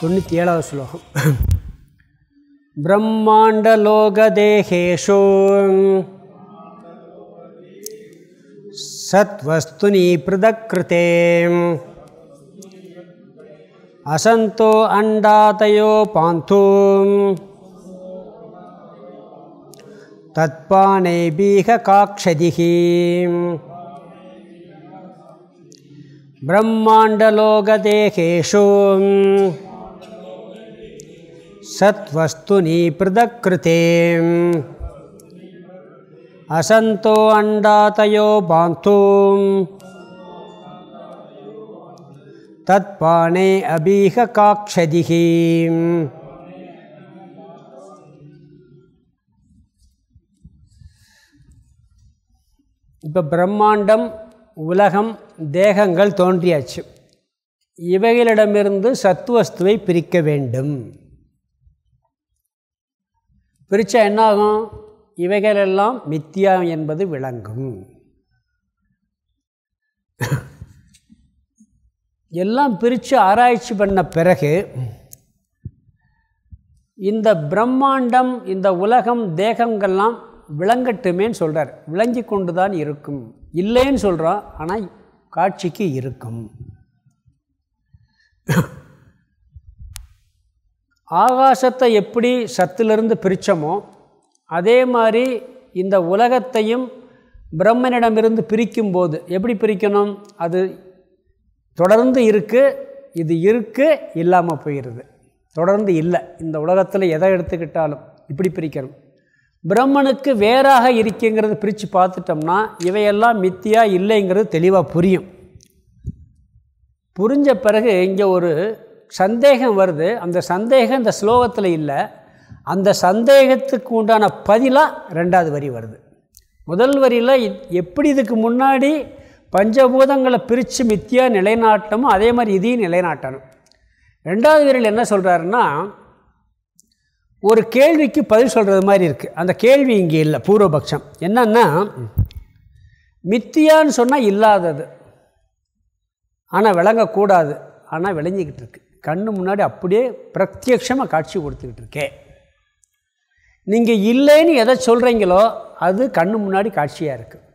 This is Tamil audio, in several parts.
தொண்ணூற்றி ஏழாவது ஸ்லோகம் பிரம்மாண்டலோகதேகேஷு சத்வஸ்துனி பிருதக்கிருதே அசந்தோ அண்டாதயோ பாந்து தத்பானை பீக காக்ஷதிகி ब्रह्माण्डलोकदेहेषु सत्वस्तुनि पृथक्कृते असन्तो अण्डातयो बान्धु तत्पाणे अबीह काक्षदिः இப்போ பிரம்மாண்டம் உலகம் தேகங்கள் தோன்றியாச்சு இவைகளிடமிருந்து சத்துவஸ்துவை பிரிக்க வேண்டும் பிரித்தா என்னாகும்? இவைகளெல்லாம் மித்தியா என்பது விளங்கும். எல்லாம் பிரித்து ஆராய்ச்சி பண்ண பிறகு இந்த பிரம்மாண்டம் இந்த உலகம் தேகங்கள்லாம் விளங்கட்டுமேன்னு சொல்கிறார் விளங்கி கொண்டு தான் இருக்கும். இல்லைன்னு சொல்கிறோம் ஆனால் காட்சிக்கு இருக்கும். ஆகாசத்தை எப்படி சத்திலிருந்து பிரித்தோமோ அதே மாதிரி இந்த உலகத்தையும் பிரம்மனிடமிருந்து பிரிக்கும்போது எப்படி பிரிக்கணும்? அது தொடர்ந்து இருக்குது இது இருக்குது இல்லாமல் போயிடுது தொடர்ந்து இல்லை இந்த உலகத்தில் எதை எடுத்துக்கிட்டாலும் இப்படி பிரிக்கணும். பிரம்மனுக்கு வேறாக இருக்குங்கிறது பிரித்து பார்த்துட்டோம்னா இவையெல்லாம் மித்தியா இல்லைங்கிறது தெளிவாக புரியும். புரிஞ்ச பிறகு இங்கே ஒரு சந்தேகம் வருது. அந்த சந்தேகம் இந்த ஸ்லோகத்தில் இல்லை. அந்த சந்தேகத்துக்கு உண்டான பதிலாக ரெண்டாவது வரி வருது. முதல் வரியில் எப்படி இதுக்கு முன்னாடி பஞ்சபூதங்களை பிரித்து மித்தியா நிலைநாட்டமோ அதே மாதிரி இதையும் நிலைநாட்டணும். ரெண்டாவது வரியில் என்ன சொல்கிறாருன்னா ஒரு கேள்விக்கு பதில் சொல்கிறது மாதிரி இருக்குது அந்த கேள்வி இங்கே இல்லை பூர்வபக்ஷம். என்னன்னா மித்தியான்னு சொன்னால் இல்லாதது. ஆனால் விளங்கக்கூடாது. ஆனால் விளைஞ்சிக்கிட்டு இருக்கு. கண்ணு முன்னாடி அப்படியே பிரத்யக்ஷமாக காட்சி கொடுத்துக்கிட்டு இருக்கேன் நீங்கள் இல்லைன்னு எதை சொல்கிறீங்களோ அது கண்ணு முன்னாடி காட்சியாக இருக்குது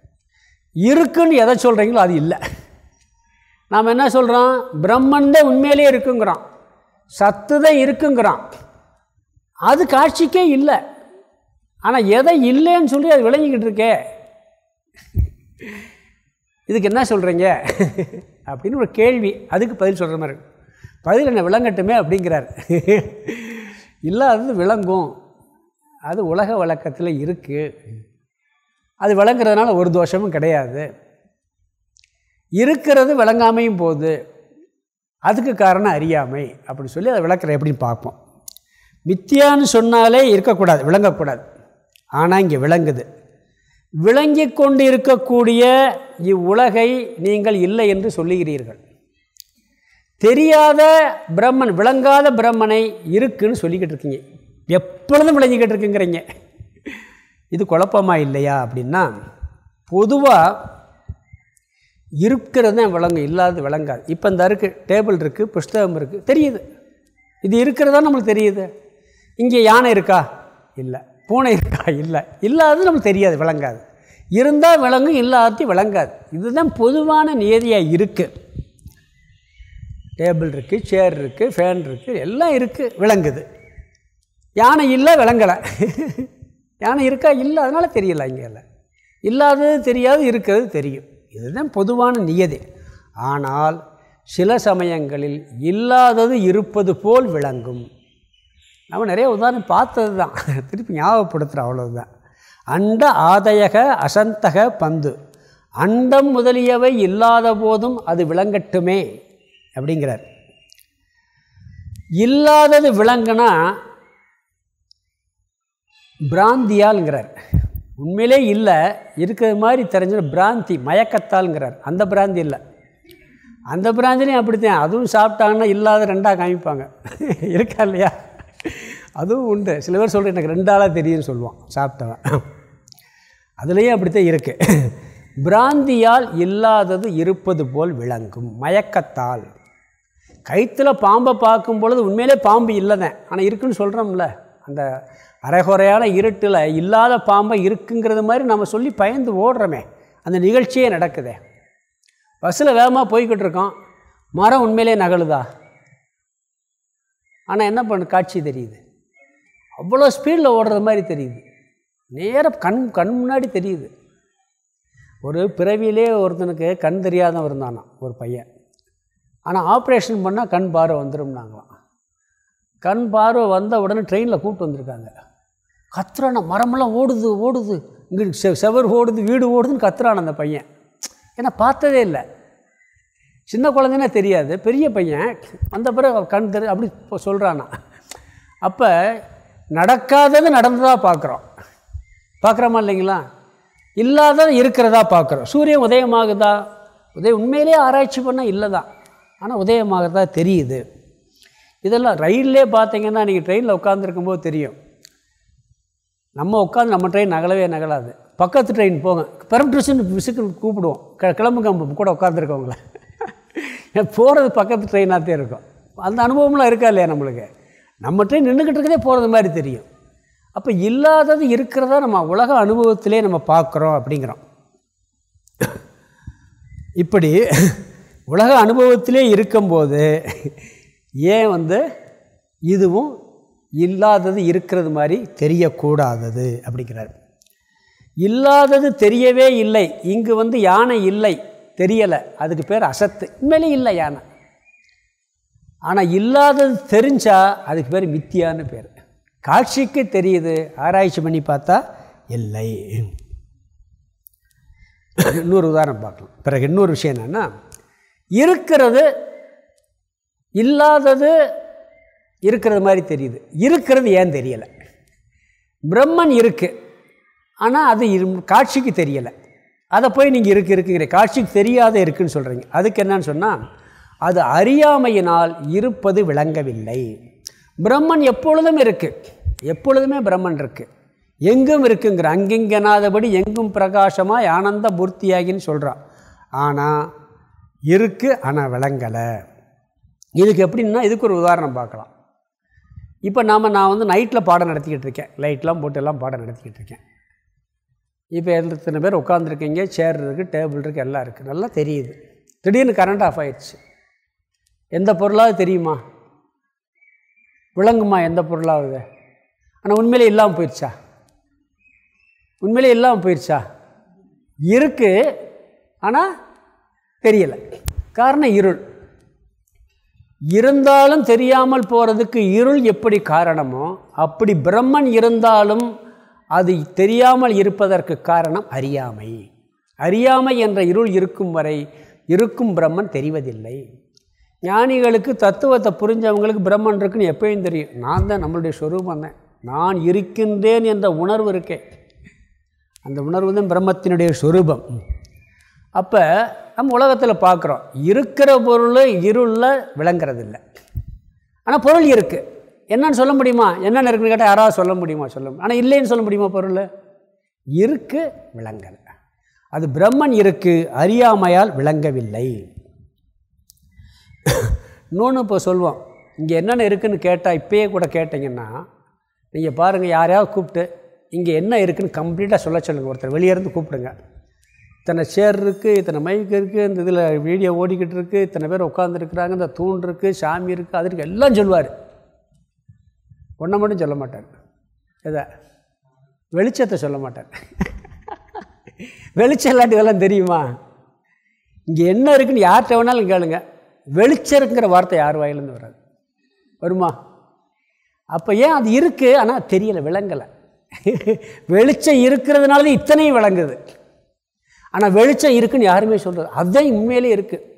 இருக்குன்னு எதை சொல்கிறீங்களோ அது இல்லை. நாம் என்ன சொல்கிறோம் பிரம்மன் தான் உண்மையிலே இருக்குங்கிறோம் சத்து தான் இருக்குங்கிறான். அது காட்சிக்கே இல்லை. ஆனால் எதை இல்லைன்னு சொல்லி அது விளங்கிக்கிட்டு இருக்கே. இதுக்கு என்ன சொல்கிறீங்க அப்படின்னு ஒரு கேள்வி. அதுக்கு பதில் சொல்கிற மாதிரி பதில் என்ன விளங்கட்டுமே அப்படிங்கிறார். இல்லாதது விளங்கும். அது உலக வழக்கத்தில் இருக்குது அது விளங்குறதுனால ஒரு தோஷமும் கிடையாது. இருக்கிறது விளங்காமையும் போகுது. அதுக்கு காரணம் அறியாமை. அப்படின்னு சொல்லி அதை விளக்குற எப்படின்னு பார்ப்போம். மித்தியான்னு சொன்னாலே இருக்கக்கூடாது விளங்கக்கூடாது. ஆனால் இங்கே விளங்குது. விளங்கி கொண்டு இருக்கக்கூடிய இவ்வுலகை நீங்கள் இல்லை என்று சொல்லுகிறீர்கள். தெரியாத பிரம்மன் விளங்காத பிரம்மனை இருக்குன்னு சொல்லிக்கிட்டு இருக்கீங்க. எப்பொழுதும் விளங்கிக்கிட்டு இருக்குங்கிறீங்க. இது குழப்பமாக இல்லையா அப்படின்னா பொதுவாக இருக்கிறது தான் விளங்கும் இல்லாதது விளங்காது. இப்போ இந்த இருக்குது டேபிள் இருக்குது புஸ்தகம் இருக்குது தெரியுது. இது இருக்கிறதா நம்மளுக்கு தெரியுது. இங்கே யானை இருக்கா? இல்லை. பூனை இருக்கா? இல்லை. இல்லாதது நம்மளுக்கு தெரியாது விளங்காது. இருந்தால் விளங்கும் இல்லாதது விளங்காது. இதுதான் பொதுவான நியதியாக இருக்குது டேபிள் இருக்குது சேர் இருக்குது ஃபேன் இருக்குது எல்லாம் இருக்குது விளங்குது. யானை இல்லை விளங்கலை. யானை இருக்கா இல்லை அதனால் தெரியல இங்கே இல்லை இல்லாதது தெரியாது இருக்கிறது தெரியும். இதுதான் பொதுவான நியதி. ஆனால் சில சமயங்களில் இல்லாதது இருப்பது போல் விளங்கும். நம்ம நிறைய உதாரணம் பார்த்தது தான் திருப்பி ஞாபகப்படுத்துகிற அவ்வளோதான் அண்ட ஆதயக அசந்தக பந்து. அண்டம் முதலியவை இல்லாத போதும் அது விளங்கட்டுமே. அப்படிங்கிறார். இல்லாதது விளங்குனா பிராந்தியால்ங்கிறார் உண்மையிலே இல்லை இருக்கிறது மாதிரி தெரிஞ்ச பிராந்தி மயக்கத்தால்ங்கிறார் அந்த பிராந்தி இல்லை. அந்த பிராந்திலையும் அப்படித்தான். அதுவும் சாப்பிட்டாங்கன்னா இல்லாத ரெண்டாக காமிப்பாங்க. இருக்கா இல்லையா? அதுவும் உண்டு. சில பேர் சொல்கிற எனக்கு ரெண்டாளாக தெரியும்னு சொல்லுவான் சாப்பிட்டவன். அதுலேயும் அப்படித்தான் இருக்குது பிராந்தியால் இல்லாதது இருப்பது போல் விளங்கும். மயக்கத்தால் கைத்தில் பாம்பை பார்க்கும் பொழுது உண்மையிலே பாம்பு இல்லைதான் ஆனால் இருக்குன்னு சொல்கிறோம்ல அந்த அரைகுறையான இருட்டில் இல்லாத பாம்பை இருக்குங்கிறது மாதிரி நம்ம சொல்லி பயந்து ஓடுறோமே. அந்த நிகழ்ச்சியே நடக்குதே. பஸ்ஸில் வேகமாக போய்கிட்டு இருக்கோம். மரம் உண்மையிலே நகழுதா ஆனால் என்ன பண்ணு காட்சி தெரியுது. அவ்வளோ ஸ்பீடில் ஓடுறது மாதிரி தெரியுது. நேராக கண் கண் முன்னாடி தெரியுது. ஒரு பிறவியிலே ஒருத்தனுக்கு கண் தெரியாதவன் இருந்தானான் ஒரு பையன். ஆனால் ஆப்ரேஷன் பண்ணால் கண் பார்வை வந்துடும்னாங்களாம் கண் பார்வை வந்த உடனே ட்ரெயினில் கூப்பிட்டு வந்திருக்காங்க. கத்துறான மரமெல்லாம் ஓடுது ஓடுது. இங்கே செ செவர் ஓடுது வீடு ஓடுதுன்னு கத்துறான் அந்த பையன். ஏன்னா பார்த்ததே இல்லை. சின்ன குழந்தைனே தெரியாது பெரிய பையன். வந்த பிறகு கண் தெரி அப்படி இப்போ சொல்கிறானா அப்போ நடக்காதது நடந்ததாக பார்க்குறோம் பார்க்குறோமா இல்லைங்களா? இல்லாதது இருக்கிறதா பார்க்குறோம் சூரியன் உதயமாகுதா? உதயம் உண்மையிலே ஆராய்ச்சி பண்ணால் இல்லை தான் ஆனால் உதயமாகறதா தெரியுது. இதெல்லாம் ரயிலே பார்த்தீங்கன்னா நீங்கள் ட்ரெயினில் உட்காந்துருக்கும்போது தெரியும். நம்ம உட்காந்து நம்ம ட்ரெயின் நகலவே நகலாது. பக்கத்து ட்ரெயின் போங்க. பெரம்ட்ரிஷன் விசுக்கு கூப்பிடுவோம். க கிளம்புங்க கூட உட்காந்துருக்கவங்கள போகிறது பக்கத்து ட்ரெயினாகத்தே இருக்கும். அந்த அனுபவம்லாம் இருக்கா இல்லையா நம்மளுக்கு? நம்ம ட்ரெயின் நின்றுக்கிட்டு இருக்கதே போகிறது மாதிரி தெரியும். அப்போ இல்லாதது இருக்கிறதா நம்ம உலக அனுபவத்திலே நம்ம பார்க்குறோம் அப்படிங்கிறோம். இப்படி உலக அனுபவத்திலே இருக்கும்போது ஏன் வந்து இதுவும் இல்லாதது இருக்கிறது மாதிரி தெரியக்கூடாதது அப்படிங்கிறார். இல்லாதது தெரியவே இல்லை. இங்கு வந்து யானை இல்லை. தெரியலை. அதுக்கு பேர் அசத்து. உண்மையிலே இல்லை யானை. ஆனால் இல்லாதது தெரிஞ்சால் அதுக்கு பேர் மித்தியான்னு பேர். காட்சிக்கு தெரியுது. ஆராய்ச்சி பண்ணி பார்த்தா இல்லை. இன்னொரு உதாரணம் பார்க்கலாம். பிறகு இன்னொரு விஷயம் என்னென்னா இருக்கிறது இல்லாதது இருக்கிறது மாதிரி தெரியுது. இருக்கிறது ஏன் தெரியலை? பிரம்மன் இருக்குது ஆனால் அது இரு காட்சிக்கு தெரியலை. அதை போய் நீங்கள் இருக்கு இருக்குங்கிற காட்சிக்கு தெரியாத இருக்குன்னு சொல்கிறீங்க அதுக்கு என்னன்னு சொன்னால் அது அறியாமையினால் இருப்பது விளங்கவில்லை. பிரம்மன் எப்பொழுதும் இருக்குது எப்பொழுதுமே பிரம்மன் இருக்குது எங்கும் இருக்குங்கிற அங்கிங்கனாதபடி எங்கும் பிரகாசமாக ஆனந்த பூர்த்தியாகின்னு சொல்கிறான் ஆனால் இருக்குது ஆனால் விளங்கலை. இதுக்கு எப்படின்னா இதுக்கு ஒரு உதாரணம் பார்க்கலாம். இப்போ நாம் நான் வந்து நைட்டில் பாடம் நடத்திக்கிட்டு இருக்கேன். லைட்லாம் போட்டு எல்லாம் பாடம் நடத்திக்கிட்டு இருக்கேன். இப்போ எத்தனை பேர் உட்காந்துருக்கீங்க சேர் இருக்குது டேபிள் இருக்குது எல்லாம் இருக்குது நல்லா தெரியுது. திடீர்னு கரண்ட் ஆஃப் ஆயிடுச்சு. எந்த பொருளாவது தெரியுமா? விளங்குமா எந்த பொருளாவது? ஆனால் உண்மையிலே இல்லாமல் போயிடுச்சா? உண்மையிலே இல்லாமல் போயிடுச்சா? இருக்குது ஆனால் தெரியலை. காரணம் இருள். இருந்தாலும் தெரியாமல் போகிறதுக்கு இருள் எப்படி காரணமோ அப்படி பிரம்மன் இருந்தாலும் அது தெரியாமல் இருப்பதற்கு காரணம் அறியாமை. அறியாமை என்ற இருள் இருக்கும் வரை இருக்கும் பிரம்மன் தெரிவதில்லை. ஞானிகளுக்கு தத்துவத்தை புரிஞ்சவங்களுக்கு பிரம்மன் இருக்குன்னு எப்பயும் தெரியும். நான் தான் நம்மளுடைய ஸ்வரூபம் தான். நான் இருக்கின்றேன் என்ற உணர்வு இருக்கேன் அந்த உணர்வு தான் பிரம்மத்தினுடைய ஸ்வரூபம் அப்போ நம்ம உலகத்தில் பார்க்குறோம் இருக்கிற பொருள் இருளில் விளங்குறதில்ல. ஆனால் பொருள் இருக்குது என்னன்னு சொல்ல முடியுமா? என்னென்ன இருக்குன்னு கேட்டால் யாராவது சொல்ல முடியுமா? சொல்ல ஆனால் இல்லைன்னு சொல்ல முடியுமா பொருள்? இருக்குது விளங்கலை. அது பிரம்மன் இருக்குது அறியாமையால் விளங்கவில்லை. இன்னொன்று இப்போ சொல்லுவோம் இங்கே என்னென்ன இருக்குதுன்னு கேட்டால் இப்போயே கூட கேட்டிங்கன்னா நீங்கள் பாருங்கள் யாரையாவது கூப்பிட்டு இங்கே என்ன இருக்குதுன்னு கம்ப்ளீட்டாக சொல்ல சொல்லுங்கள் ஒருத்தர் வெளியே இருந்து கூப்பிடுங்க. இத்தனை சேர் இருக்குது இத்தனை மைக் இருக்குது இந்த இதில் வீடியோ ஓடிக்கிட்டு இருக்குது இத்தனை பேர் உட்காந்துருக்குறாங்க இந்த தூண் இருக்குது சாமி இருக்குது அது இருக்குது எல்லாம் சொல்லுவார். ஒன்றை மட்டும் சொல்ல மாட்டார். எதை? வெளிச்சத்தை சொல்ல மாட்டார். வெளிச்சம் இல்லாட்டி இதெல்லாம் தெரியுமா? இங்கே என்ன இருக்குன்னு யார்கிட்ட வேணாலும் கேளுங்க. வெளிச்சருங்கிற வார்த்தை யார் வாயிலேருந்து வராது. வருமா? அப்போ ஏன் அது இருக்குது ஆனால் தெரியலை விளங்கலை. வெளிச்சம் இருக்கிறதுனால தான் இத்தனையும் விளங்குது. ஆனால் வெளிச்சம் இருக்குதுன்னு யாருமே சொல்கிறது அதுதான் உண்மையிலே இருக்குது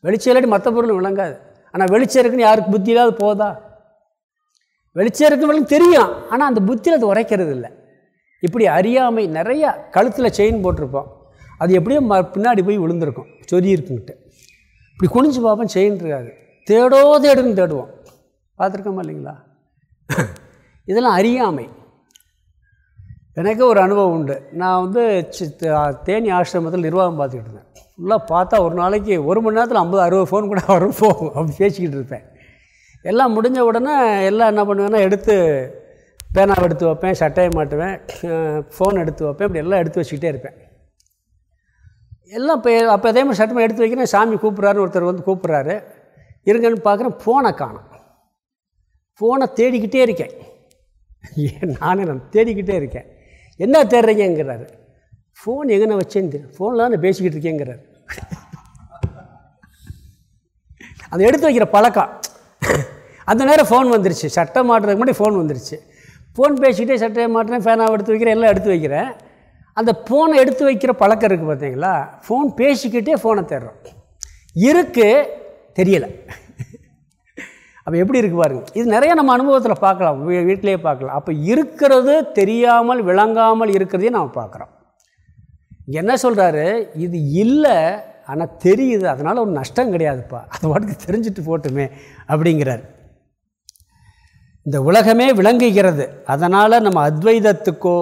வெளிச்சம் இல்லாட்டி மற்ற பொருள் விளங்காது. ஆனால் வெளிச்சம் இருக்குன்னு யாருக்கு புத்தி இல்லாத போதா? வெளிச்சம் இருக்குன்னு தெரியும். ஆனால் அந்த புத்தியில் அது உரைக்கிறது இல்லை. இப்படி அறியாமை நிறையா கழுத்தில் செயின் போட்டிருப்போம். அது எப்படியோ ம பின்னாடி போய் விழுந்திருக்கும். சொதி இப்படி குனிஞ்சு பார்ப்போம் செயின் இருக்காது. தேடோ தேடுன்னு தேடுவோம். பார்த்துருக்கோமா இல்லைங்களா? இதெல்லாம் அறியாமை. எனக்கு ஒரு அனுபவம் உண்டு. நான் வந்து சி தேனி ஆசிரமத்தில் நிர்வாகம் பார்த்துக்கிட்டு இருந்தேன். ஃபுல்லாக பார்த்தா ஒரு நாளைக்கு ஒரு மணி நேரத்தில் ஐம்பது அறுபது ஃபோன் கூட வரும் போகும் அப்படி பேசிக்கிட்டு இருப்பேன். எல்லாம் முடிஞ்ச உடனே எல்லாம் என்ன பண்ணுவேன்னா எடுத்து பேனாவை எடுத்து வைப்பேன் சட்டையை மாட்டுவேன் ஃபோன் எடுத்து வைப்பேன் இப்படி எல்லாம் எடுத்து வச்சுக்கிட்டே இருப்பேன். எல்லாம் இப்போ அப்போ அதே மாதிரி சட்டமாக எடுத்து வைக்கிறேன் சாமி கூப்பிட்றாரு ஒருத்தர் வந்து கூப்பிட்றாரு. இருங்கன்னு பார்க்குறேன் ஃபோனை காணும். ஃபோனை தேடிக்கிட்டே இருக்கேன். ஏன் நானே நான் தேடிக்கிட்டே இருக்கேன். என்ன தேடுறீங்கிறாரு ஃபோன் எங்கே வச்சேன்னு தெரியும் ஃபோனில் தான் நான் பேசிக்கிட்டு இருக்கேங்கிறாரு. அதை எடுத்து வைக்கிற பழக்கம். அந்த நேரம் ஃபோன் வந்துருச்சு. சட்டை மாட்டுறதுக்கு முன்னாடி ஃபோன் வந்துருச்சு. ஃபோன் பேசிக்கிட்டே சட்டையை மாட்டுறேன் ஃபேனாக எடுத்து வைக்கிறேன் எல்லாம் எடுத்து வைக்கிறேன். அந்த ஃபோனை எடுத்து வைக்கிற பழக்கம் இருக்குது பார்த்தீங்களா? ஃபோன் பேசிக்கிட்டே ஃபோனை தேடுறோம். இருக்குது தெரியலை. அப்போ எப்படி இருக்கு பாருங்க. இது நிறைய நம்ம அனுபவத்தில் பார்க்கலாம். வீட்டிலேயே பார்க்கலாம். அப்போ இருக்கிறது தெரியாமல் விளங்காமல் இருக்கிறதையும் நம்ம பார்க்குறோம். என்ன சொல்கிறாரு இது இல்லை ஆனால் தெரியுது. அதனால் ஒரு நஷ்டம் கிடையாதுப்பா. அது வாட்டுக்கு தெரிஞ்சுட்டு போட்டுமே அப்படிங்கிறார். இந்த உலகமே விளங்குகிறது. அதனால் நம்ம அத்வைதத்துக்கோ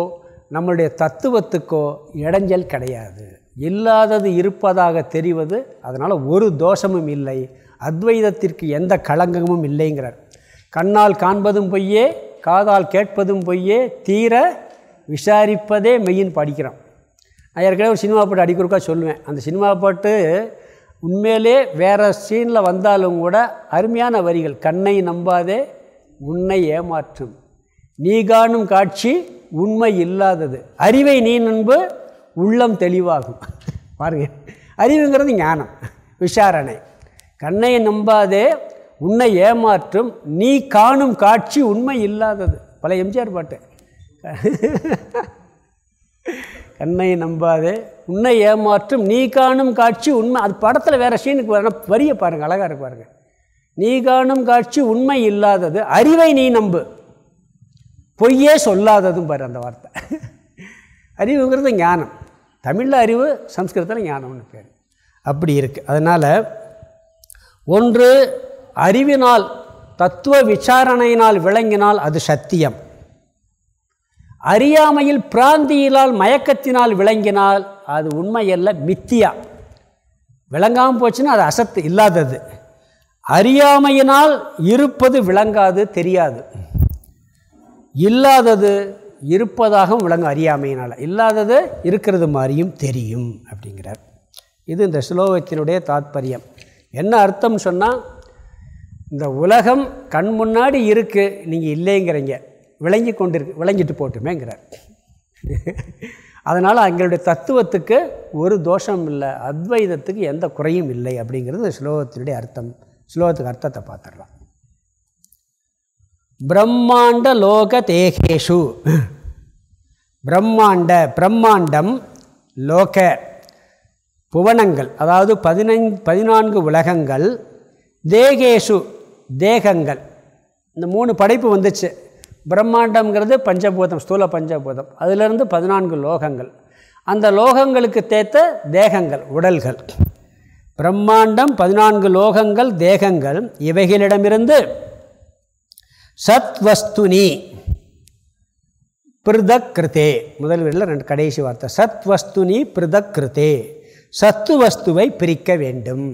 நம்மளுடைய தத்துவத்துக்கோ இடைஞ்சல் கிடையாது. இல்லாதது இருப்பதாக தெரிவது அதனால் ஒரு தோஷமும் இல்லை. அத்வைதத்திற்கு எந்த களங்கமும் இல்லைங்கிறார். கண்ணால் காண்பதும் பொய்யே காதால் கேட்பதும் பொய்யே தீர விசாரிப்பதே மெய்யின் படிக்கிறோம். நான் ஏற்கனவே ஒரு சினிமா பாட்டு அடிக்கொருக்கா சொல்லுவேன். அந்த சினிமா பாட்டு உண்மையிலே வேறு சீனில் வந்தாலும் கூட அருமையான வரிகள். கண்ணை நம்பாதே உன்னை ஏமாற்றும். நீ காணும் காட்சி உண்மை இல்லாதது. அறிவை நீ நண்பு உள்ளம் தெளிவாகும். பாருங்கள் அறிவுங்கிறது ஞானம். விசாரணை. கண்ணையை நம்பாதே உன்னை ஏமாற்றும் நீ காணும் காட்சி உண்மை இல்லாதது. பல எம்ஜிஆர் பாட்டு. கண்ணை நம்பாதே உன்னை ஏமாற்றும் நீ காணும் காட்சி உண்மை. அது படத்தில் வேறு சீனுக்கு வரணும். வரிய பாருங்கள் அழகாக இருக்கு பாருங்கள் நீ காணும் காட்சி உண்மை இல்லாதது அறிவை நீ நம்பு. பொய்யே சொல்லாததும் பாரு அந்த வார்த்தை. அறிவுங்கிறது ஞானம். தமிழில் அறிவு சம்ஸ்கிருதத்தில் ஞானம்னு பேர். அப்படி இருக்குது அதனால் ஒன்று அறிவினால் தத்துவ விசாரணையினால் விளங்கினால் அது சத்தியம். அறியாமையில் பிராந்தியினால் மயக்கத்தினால் விளங்கினால் அது உண்மையல்ல மித்தியா. விளங்காமல் போச்சுன்னா அது அசத்து இல்லாதது. அறியாமையினால் இருப்பது விளங்காது தெரியாது. இல்லாதது இருப்பதாகவும் விளங்கும் அறியாமையினால். இல்லாதது இருக்கிறது மாதிரியும் தெரியும் அப்படிங்கிறார். இது இந்த ஸ்லோகத்தினுடைய தாத்பரியம். என்ன அர்த்தம் சொன்னால் இந்த உலகம் கண் முன்னாடி இருக்குது நீங்கள் இல்லைங்கிறீங்க. விளங்கி கொண்டிருக்கு விளங்கிட்டு போட்டுமேங்கிறார். அதனால் எங்களுடைய தத்துவத்துக்கு ஒரு தோஷம் இல்லை அத்வைதத்துக்கு எந்த குறையும் இல்லை அப்படிங்கிறது ஸ்லோகத்தினுடைய அர்த்தம். ஸ்லோகத்துக்கு அர்த்தத்தை பார்த்துடலாம். பிரம்மாண்ட லோக தேகேஷு. பிரம்மாண்ட பிரம்மாண்டம் லோக புவனங்கள் அதாவது பதினைந்து பதினான்கு உலகங்கள் தேகேஷு தேகங்கள். இந்த மூணு படைப்பு வந்துச்சு. பிரம்மாண்டம்ங்கிறது பஞ்சபூதம் ஸ்தூல பஞ்சபூதம். அதிலிருந்து பதினான்கு லோகங்கள். அந்த லோகங்களுக்கு தேத்த தேகங்கள் உடல்கள். பிரம்மாண்டம் பதினான்கு லோகங்கள் தேகங்கள். இவைகளிடமிருந்து சத்வஸ்துனி பிருதக் கிருத்தே முதல் வீட்டில் ரெண்டு கடைசி வார்த்தை. சத்வஸ்துனி பிருதக் கிருத்தே சத்து வஸ்துவை பிரிக்க வேண்டும்.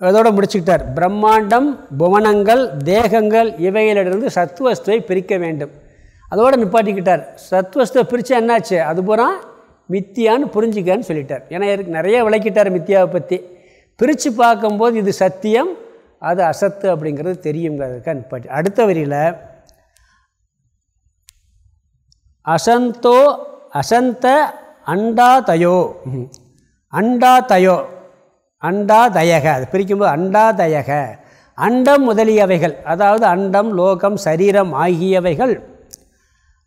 அதோடு முடிச்சுக்கிட்டார். பிரம்மாண்டம் புவனங்கள் தேகங்கள் இவைகளிலிருந்து சத்துவஸ்துவை பிரிக்க வேண்டும். அதோடு நிப்பாட்டிக்கிட்டார். சத்வஸ்துவை பிரித்தா என்னாச்சு? அது பூரா மித்தியான்னு புரிஞ்சுக்கன்னு சொல்லிட்டார். ஏன்னா இதுக்கு நிறைய விளக்கிட்டார் மித்தியாவை பற்றி பிரித்து பார்க்கும்போது இது சத்தியம் அது அசத்து அப்படிங்கிறது தெரியுங்கிறதுக்காக நிப்பாட்டி அடுத்த வரியில் அசந்தோ அசந்த அண்டாதயோ தயோ. அண்டாதயோ அண்டாதயக அது பிரிக்கும்போது அண்டாதயக அண்டம் முதலியவைகள். அதாவது அண்டம் லோகம் சரீரம் ஆகியவைகள்.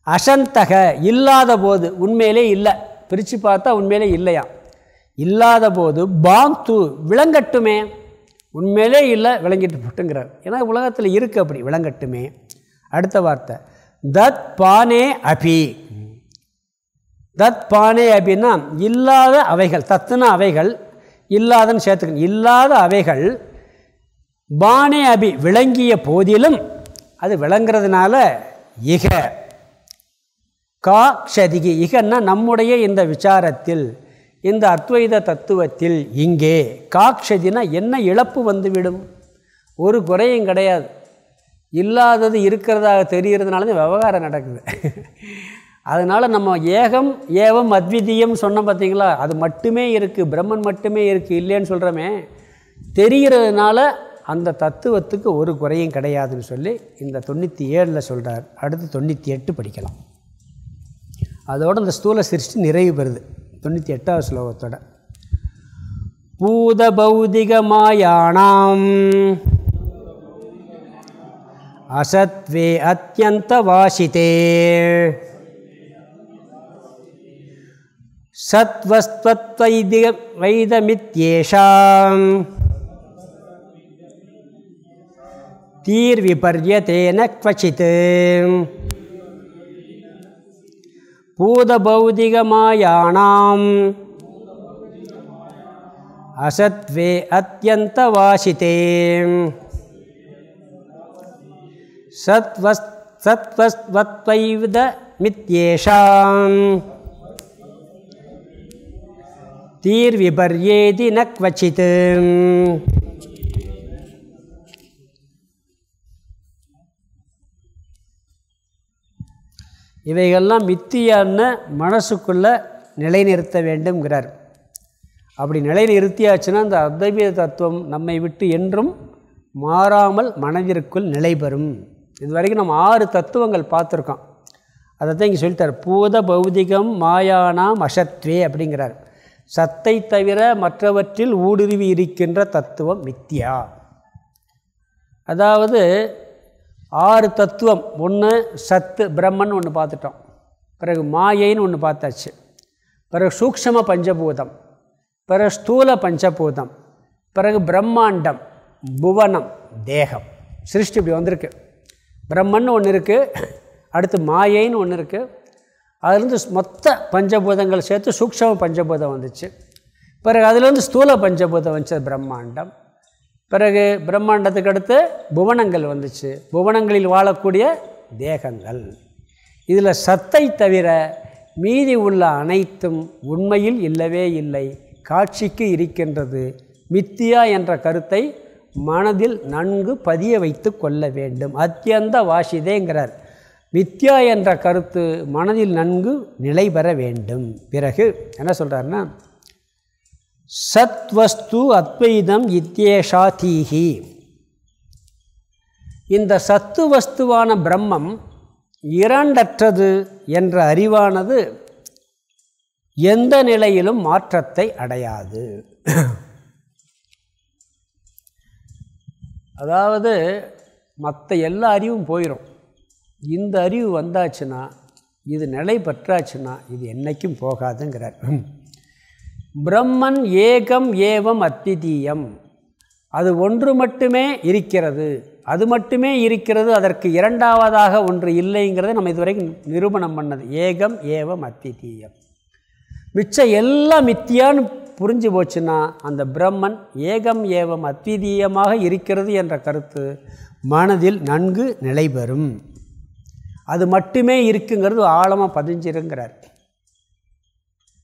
அசந்தக. இல்லாத போது. உண்மையிலே இல்லை. பிரித்து பார்த்தா உண்மையிலே இல்லையா? இல்லாத போது. பாந்து விளங்கட்டுமே. உண்மையிலே இல்லை. விளங்கிட்டு போட்டுங்கிறார். ஏன்னா உலகத்தில் இருக்குது அப்படி. விளங்கட்டுமே. அடுத்த வார்த்தை. தத் பானே அபி. தத் பானே அப்படின்னா இல்லாத அவைகள் தத்துன அவைகள் இல்லாதன்னு சேர்த்துக்கணும். இல்லாத அவைகள் பானே அபி விளங்கிய போதிலும் அது விளங்குறதுனால இக. கா க்ஷதிகி இகன்னா நம்முடைய இந்த விசாரத்தில் இந்த அத்வைத தத்துவத்தில் இங்கே. காக்ஷதினா என்ன இழப்பு வந்துவிடும்? ஒரு குறையும் கிடையாது. இல்லாதது இருக்கிறதாக தெரிகிறதுனால தான் விவகாரம் நடக்குது. அதனால் நம்ம ஏகம் ஏவம் அத்விதீயம் சொன்னோம் பார்த்தீங்களா? அது மட்டுமே இருக்குது பிரம்மன் மட்டுமே இருக்குது இல்லைன்னு சொல்கிறோமே தெரிகிறதுனால அந்த தத்துவத்துக்கு ஒரு குறையும் கிடையாதுன்னு சொல்லி இந்த தொண்ணூற்றி ஏழில் சொல்கிறார் அடுத்து தொண்ணூற்றி எட்டு படிக்கலாம். அதோடு இந்த ஸ்தூல சிருஷ்டி நிறைவு பெறுது. தொண்ணூற்றி எட்டாவது ஸ்லோகத்தோட. பூத பௌதிகமாயானாம் அசத்வே அத்தியந்த வாசித்தே. சத்வஸ்த்வத்வைதி வைதமித்யேஷாம். தீர்விபர்யதேன குவச்சித். பூதபௌதிகமாயானாம். அசத்வே அத்தியந்தவாசித்தே சத்வஸ் சத்வஸ்வத்வைவித மித்யேஷாம் தீர்விபர்யேதி ந குவச்சித் இவைகள்லாம் மித்தியான மனசுக்குள்ளே நிலைநிறுத்த வேண்டும்ங்கிறார். அப்படி நிலைநிறுத்தியாச்சுன்னா அந்த அத்வைத தத்துவம் நம்மை விட்டு என்றும் மாறாமல் மனதிற்குள் நிலை பெறும். இது நம்ம ஆறு தத்துவங்கள் பார்த்துருக்கோம். அதை தான் இங்கே சொல்லித்தார் பூத பௌதிகம் மாயானாம் அசத்வே அப்படிங்கிறார். சத்தை தவிர மற்றவற்றில் ஊடுருவி இருக்கின்ற தத்துவம் மித்தியா. அதாவது ஆறு தத்துவம். ஒன்று சத்து பிரம்மன் ஒன்று பார்த்துட்டோம். பிறகு மாயைன்னு ஒன்று பார்த்தாச்சு. பிறகு சூக்ஷம பஞ்சபூதம். பிறகு ஸ்தூல பஞ்சபூதம். பிறகு பிரம்மாண்டம் புவனம் தேகம். சிருஷ்டி இப்படி வந்திருக்கு. பிரம்மன் ஒன்று இருக்குது அடுத்து மாயைன்னு ஒன்று இருக்குது அதுலேருந்து மொத்த பஞ்சபூதங்கள் சேர்த்து சூக்ஷம பஞ்சபூதம் வந்துச்சு. பிறகு அதுலேருந்து ஸ்தூல பஞ்சபூதம் வந்துச்சு பிரம்மாண்டம். பிறகு பிரம்மாண்டத்துக்கு அடுத்து புவனங்கள் வந்துச்சு. புவனங்களில் வாழக்கூடிய தேகங்கள். இதில் சத்தை தவிர மீதி உள்ள அனைத்தும் உண்மையில் இல்லவே இல்லை. காட்சிக்கு இருக்கின்றது. மித்தியா என்ற கருத்தை மனதில் நன்கு பதிய வைத்து கொள்ள வேண்டும். அத்தியந்த வாசிதேங்கிறார். மித்யா என்ற கருத்து மனதில் நன்கு நிலை பெற வேண்டும். பிறகு என்ன சொல்கிறாருன்னா சத்வஸ்து அத்வைதம் இத்தியேஷா தீஹி. இந்த சத்து வஸ்துவான பிரம்மம் இரண்டற்றது என்ற அறிவானது எந்த நிலையிலும் மாற்றத்தை அடையாது. அதாவது மற்ற எல்லா அறிவும் போயிடும் இந்த அறிவு வந்தாச்சுன்னா இது நிலை பெற்றாச்சுன்னா இது என்றைக்கும் போகாதுங்கிறார். பிரம்மன் ஏகம் ஏவம் அத்விதீயம் அது ஒன்று மட்டுமே இருக்கிறது. அது மட்டுமே இருக்கிறது அதற்கு இரண்டாவதாக ஒன்று இல்லைங்கிறத நம்ம இதுவரைக்கும் நிரூபணம் பண்ணது. ஏகம் ஏவம் அத்விதீயம் மிச்சம் எல்லாம் மித்தியான்னு புரிஞ்சு போச்சுன்னா அந்த பிரம்மன் ஏகம் ஏவம் அத்விதீயமாக இருக்கிறது என்ற கருத்து மனதில் நன்கு நிலைபெறும். அது மட்டுமே இருக்குங்கிறது ஆழமாக பதிஞ்சிருங்கிறார்.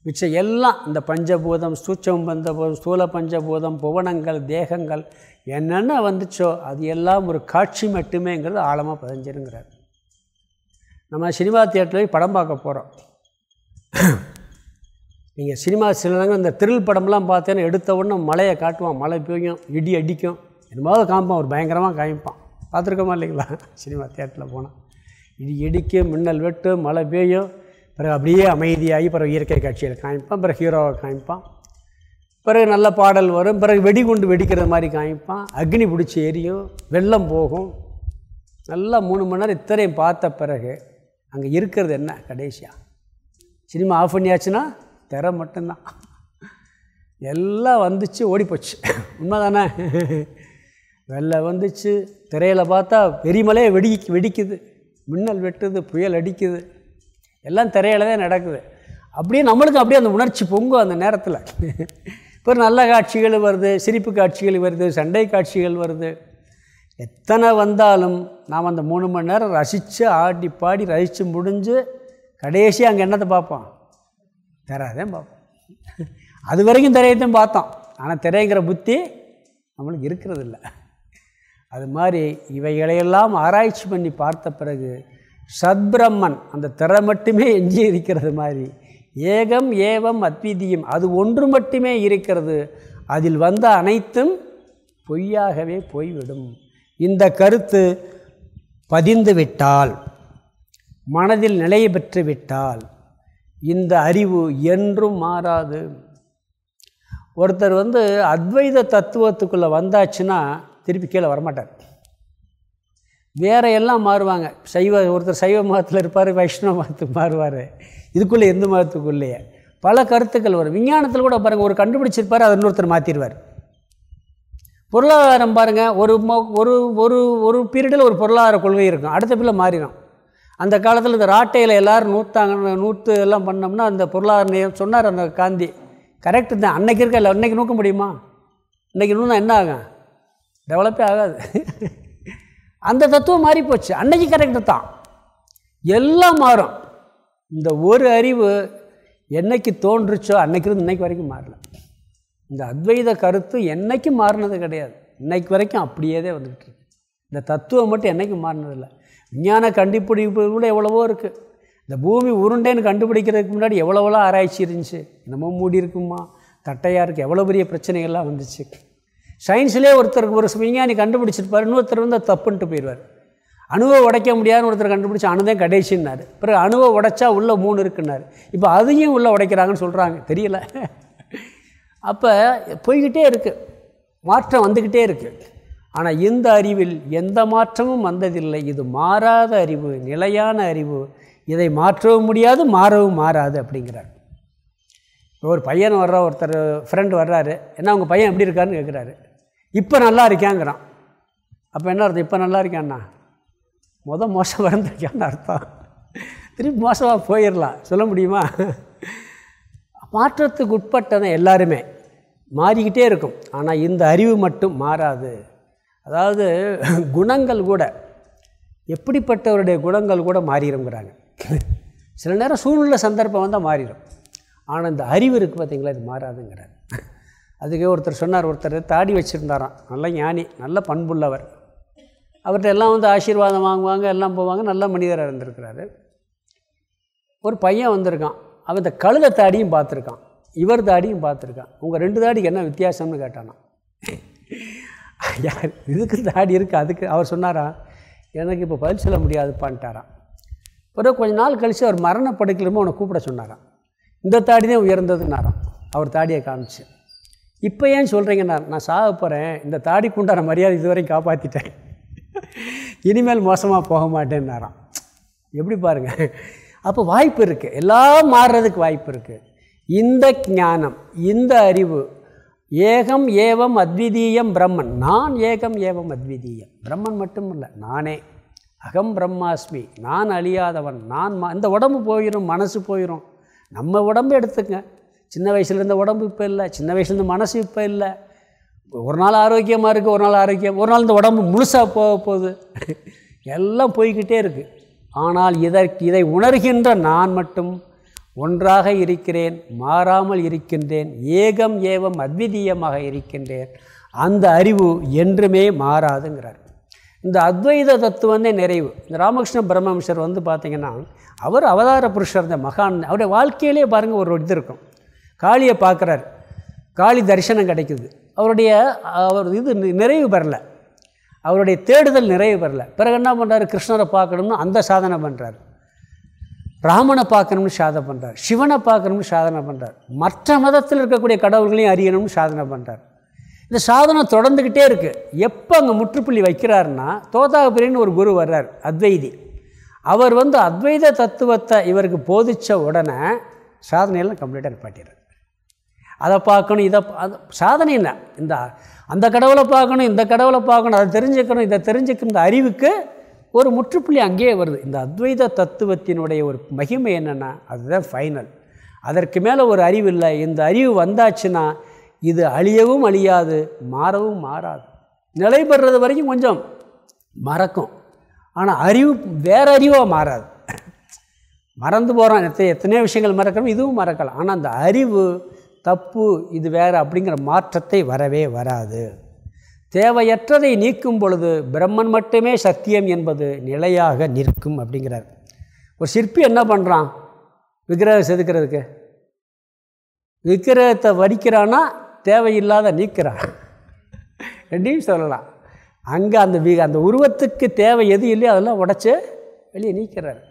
மிச்சம் எல்லாம் இந்த பஞ்சபூதம் சூச்சம் பந்தபூதம் ஸ்தூல பஞ்சபூதம் புவனங்கள் தேகங்கள் என்னென்ன வந்துச்சோ அது எல்லாம் ஒரு காட்சி மட்டுமேங்கிறது ஆழமாக பதிஞ்சிருங்கிறார். நம்ம சினிமா தியேட்டரில் படம் பார்க்க போகிறோம் நீங்கள் சினிமா சிலங்க இந்த திருள் படம்லாம் பார்த்தேன்னா எடுத்த உடனே மழையை காட்டுவான். மழை பெய்யும் இடி அடிக்கும். என்னமாவது காமிப்பான். ஒரு பயங்கரமாக காமிப்பான். பார்த்துருக்கோமா இல்லைங்களா? சினிமா தியேட்டரில் போனால் இடி இடிக்கும் மின்னல் வெட்டும் மழை பெய்யும். பிறகு அப்படியே அமைதியாகி பிறகு இயற்கை காட்சியில் காமிப்பான். பிறகு ஹீரோவை காமிப்பான். பிறகு நல்ல பாடல் வரும். பிறகு வெடிகுண்டு வெடிக்கிற மாதிரி காமிப்பான். அக்னி பிடிச்சி எரியும். வெள்ளம் போகும். நல்லா மூணு மணி நேரம் இத்தனையும் பார்த்த பிறகு அங்கே இருக்கிறது என்ன? கடைசியாக சினிமா ஆஃப் பண்ணியாச்சுன்னா திற மட்டும்தான். எல்லாம் வந்துச்சு ஓடிப்போச்சு உண்மை தானே வெள்ளம் வந்துச்சு. திரையில் பார்த்தா பெரியமலையே வெடி வெடிக்குது. மின்னல் வெட்டுது புயல் அடிக்குது. எல்லாம் திரையில தான் நடக்குது. அப்படியே நம்மளுக்கு அப்படியே அந்த உணர்ச்சி பொங்கும் அந்த நேரத்தில். இப்போ நல்ல காட்சிகள் வருது சிரிப்பு காட்சிகள் வருது சண்டை காட்சிகள் வருது. எத்தனை வந்தாலும் நாம் அந்த மூணு மணி நேரம் ரசித்து ஆடி பாடி ரசித்து முடிஞ்சு கடைசியாக அங்கே என்னத்தை பார்ப்போம்? தராதே பார்ப்போம். அது வரைக்கும் திரையத்தையும் பார்த்தோம். ஆனால் திரைங்கிற புத்தி நம்மளுக்கு இருக்கிறதில்ல. அது மாதிரி இவைகளையெல்லாம் ஆராய்ச்சி பண்ணி பார்த்த பிறகு சத்பிரம்மன் அந்த திற மட்டுமே எஞ்சி இருக்கிறது மாதிரி ஏகம் ஏவம் அத்விதீயம் அது ஒன்று மட்டுமே இருக்கிறது. அதில் வந்த அனைத்தும் பொய்யாகவே போய்விடும். இந்த கருத்து பதிந்துவிட்டால் மனதில் நிலை பெற்றுவிட்டால் இந்த அறிவு என்றும் மாறாது. ஒருத்தர் வந்து அத்வைத தத்துவத்துக்குள்ளே வந்தாச்சுன்னா திருப்பி கீழே வரமாட்டார். வேற எல்லாம் மாறுவாங்க. சைவ ஒருத்தர் சைவ மதத்தில் இருப்பார் வைஷ்ணவ மதத்துக்கு மாறுவார். இதுக்குள்ளே எந்த மதத்துக்குள்ளேயே பல கருத்துக்கள் வரும். விஞ்ஞானத்தில் கூட பாருங்கள் ஒரு கண்டுபிடிச்சிருப்பார் அதை இன்னொருத்தர் மாற்றிடுவார் பொருளாதாரம் பாருங்கள் ஒரு ஒரு ஒரு ஒரு பீரியடில் ஒரு பொருளாதார கொள்கை இருக்கும். அடுத்த பிள்ளை மாறிடும். அந்த காலத்தில் இந்த ராட்டையில் எல்லோரும் நூற்றாங்க நூற்று எல்லாம் பண்ணோம்னா அந்த பொருளாதார நிலையம் சொன்னார் அந்த காந்தி. கரெக்டு தான். அன்னைக்கு இருக்க இல்லை அன்னைக்கு நூக்க முடியுமா? இன்றைக்கி நூனா என்ன ஆகும்? டெவலப்பே ஆகாது. அந்த தத்துவம் மாறி போச்சு அன்னைக்கு கரெக்டு தான். எல்லாம் மாறும். இந்த ஒரு அறிவு என்னைக்கு தோன்றுச்சோ அன்னைக்கிருந்து இன்னைக்கு வரைக்கும் மாறல. இந்த அத்வைத கருத்து என்றைக்கும் மாறினது கிடையாது. இன்னைக்கு வரைக்கும் அப்படியே தான் வந்துக்கிட்டு இருக்கு. இந்த தத்துவம் மட்டும் என்றைக்கும் மாறினதில்லை விஞ்ஞான கண்டுபிடிப்பு கூட எவ்வளவோ இருக்குது இந்த பூமி உருண்டைன்னு கண்டுபிடிக்கிறதுக்கு முன்னாடி எவ்வளோவெல்லாம் ஆராய்ச்சி இருந்துச்சு. என்னமோ மூடி இருக்குமா தட்டையாக இருக்குது எவ்வளோ பெரிய பிரச்சனைகள்லாம் வந்துச்சு. சயின்ஸ்லேயே ஒருத்தருக்கு ஒரு விஞ்ஞானி கண்டுபிடிச்சிருப்பார் இன்னொருத்தர் வந்து தப்புன்ட்டு போயிடுவார். அணுவை உடைக்க முடியாதுன்னு ஒருத்தர் கண்டுபிடிச்சி அணுதான் கடைசின்னார். பிறகு அணுவை உடைச்சா உள்ளே மூணு இருக்குன்னாரு. இப்போ அதையும் உள்ளே உடைக்கிறாங்கன்னு சொல்கிறாங்க தெரியல. அப்போ போய்கிட்டே இருக்குது மாற்றம் வந்துக்கிட்டே இருக்குது ஆனால் இந்த அறிவில் எந்த மாற்றமும் வந்ததில்லை. இது மாறாத அறிவு நிலையான அறிவு. இதை மாற்றவும் முடியாது மாறவும் மாறாது அப்படிங்கிறார். ஒரு பையன் வர்ற ஒருத்தர் ஃப்ரெண்டு வர்றாரு. என்ன உங்கள் பையன் எப்படி இருக்கான்னு கேட்குறாரு இப்போ நல்லா இருக்காங்கிறான். அப்போ என்ன அர்த்தம்? இப்போ நல்லா இருக்கான்னா? மொதல் மோசம் இருந்திருக்கான்னு அர்த்தம். திருப்பி மோசமாக போயிடலாம் சொல்ல முடியுமா? மாற்றத்துக்கு உட்பட்டதான் எல்லாருமே மாறிக்கிட்டே இருக்கும். ஆனால் இந்த அறிவு மட்டும் மாறாது. அதாவது குணங்கள் கூட எப்படிப்பட்டவருடைய குணங்கள் கூட மாறிடுங்கிறாங்க சில நேரம் சூழ்நிலை சந்தர்ப்பம் வந்தால் மாறிடும். ஆனால் இந்த அறிவு இருக்குது பார்த்திங்களா இது மாறாதுங்கிறார் அதுக்கே ஒருத்தர் சொன்னார் ஒருத்தர் தாடி வச்சுருந்தாராம். நல்ல ஞானி நல்ல பண்புள்ளவர். அவர்கிட்ட எல்லாம் வந்து ஆசீர்வாதம் வாங்குவாங்க எல்லாம் போவாங்க நல்ல மனிதராக இருந்திருக்கிறாரு. ஒரு பையன் வந்திருக்கான். அவன் இந்த கழுத தாடியும் பார்த்துருக்கான். இவர் தாடியும் பார்த்துருக்கான். உங்கள் ரெண்டு தாடிக்கு என்ன வித்தியாசம்னு கேட்டானா யார் இதுக்கு தாடி இருக்குது அதுக்கு அவர் சொன்னாரா? எனக்கு இப்போ பதில் சொல்ல முடியாதுப்பான்ட்டாராம். பிறகு கொஞ்ச நாள் கழித்து அவர் மரணப்படுக்கலுமோ அவனை கூப்பிட சொன்னாராம். இந்த தாடி தான் உயர்ந்ததுன்னாரான் அவர் தாடியை காமிச்சு. இப்போ ஏன் சொல்கிறீங்கண்ணா நான் சாக போகிறேன் இந்த தாடி உண்டான மரியாதை இதுவரைக்கும் காப்பாற்றிட்டேன் இனிமேல் மோசமாக போக மாட்டேன்னாராம். எப்படி பாருங்கள் அப்போ வாய்ப்பு இருக்குது எல்லாம் மாறுறதுக்கு வாய்ப்பு இருக்குது இந்த ஞானம் இந்த அறிவு ஏகம் ஏவம் அத்விதீயம் பிரம்மன். நான் ஏகம் ஏவம் அத்விதீயம். பிரம்மன் மட்டும் இல்லை நானே. அகம் பிரம்மாஸ்மி. நான் அழியாதவன். நான் ம- இந்த உடம்பு போயிடும் மனசு போயிடும் நம்ம உடம்பு எடுத்துங்க சின்ன வயசுலேருந்து உடம்பு இப்போ இல்லை சின்ன வயசுலேருந்து மனசு இப்போ இல்லை. ஒரு நாள் ஆரோக்கியமாக இருக்குது ஒரு நாள் ஆரோக்கியம் ஒரு நாள் இந்த உடம்பு முழுசாக போக போகுது. எல்லாம் போய்கிட்டே இருக்குது ஆனால் இதற்கு இதை உணர்கின்ற நான் மட்டும் ஒன்றாக இருக்கிறேன் மாறாமல் இருக்கின்றேன் ஏகம் ஏவம் அத்விதீயமாக இருக்கின்றேன். அந்த அறிவு என்றுமே மாறாதுங்கிறார். இந்த அத்வைத தத்துவந்தே நிறைவு. இந்த ராமகிருஷ்ண பரமஹம்சர் வந்து பார்த்திங்கன்னா அவர் அவதார புருஷர் இந்த மகான் அவருடைய வாழ்க்கையிலே பாருங்கள் ஒரு இது இருக்கும். காளியை பார்க்குறாரு. காளி தரிசனம் கிடைக்குது. அவருடைய அவர் இது நிறைவு பெறல. அவருடைய தேடுதல் நிறைவு பெறலை. பிறகு என்ன பண்ணுறாரு கிருஷ்ணரை பார்க்கணும்னு அந்த சாதனை பண்ணுறாரு ராமனை பார்க்கணும்னு சாதனை பண்ணுறார் சிவனை பார்க்கணும்னு சாதனை பண்ணுறார் மற்ற மதத்தில் இருக்கக்கூடிய கடவுள்களையும் அறியணும்னு சாதனை பண்ணுறார் இந்த சாதனை தொடர்ந்துக்கிட்டே இருக்குது எப்போ அங்கே முற்றுப்புள்ளி வைக்கிறாருன்னா தோதாபுரின்னு ஒரு குரு வர்றார் அத்வைதி. அவர் வந்து அத்வைத தத்துவத்தை இவருக்கு போதித்த உடனே சாதனையெல்லாம் கம்ப்ளீட்டாக நிப்பாட்டிடுறார். அதை பார்க்கணும் இதை அது சாதனை என்ன? இந்த அந்த கடவுளை பார்க்கணும் இந்த கடவுளை பார்க்கணும் அதை தெரிஞ்சுக்கணும் இதை தெரிஞ்சுக்கணும் இந்த அறிவுக்கு ஒரு முற்றுப்புள்ளி அங்கேயே வருது. இந்த அத்வைத தத்துவத்தினுடைய ஒரு மகிமை என்னென்னா அதுதான் ஃபைனல் அதற்கு மேலே ஒரு அறிவு இல்லை. இந்த அறிவு வந்தாச்சுன்னா இது அழியவும் அழியாது மாறவும் மாறாது. நிலை பெறுறது வரைக்கும் கொஞ்சம் மறக்கும். ஆனால் அறிவு வேறு அறிவாக மாறாது. மறந்து போகிறோம் எத்தனை எத்தனையோ விஷயங்கள் மறக்கணும் இதுவும் மறக்கலாம். ஆனால் அந்த அறிவு தப்பு இது வேறு அப்படிங்கிற மாற்றத்தை வரவே வராது. தேவையற்றதை நீக்கும் பொழுது பிரம்மன் மட்டுமே சத்தியம் என்பது நிலையாக நிற்கும் அப்படிங்கிறார். ஒரு சிற்பி என்ன பண்ணுறான் விக்கிரகம் செதுக்கிறதுக்கு. விக்கிரகத்தை வடிக்கிறான்னா தேவையில்லாத நீக்கிறான். ரெண்டையும் சொல்லலாம். அங்கே அந்த வி அந்த உருவத்துக்கு தேவை எது இல்லையோ அதெல்லாம் உடச்சி வெளியே நீக்கிறார்.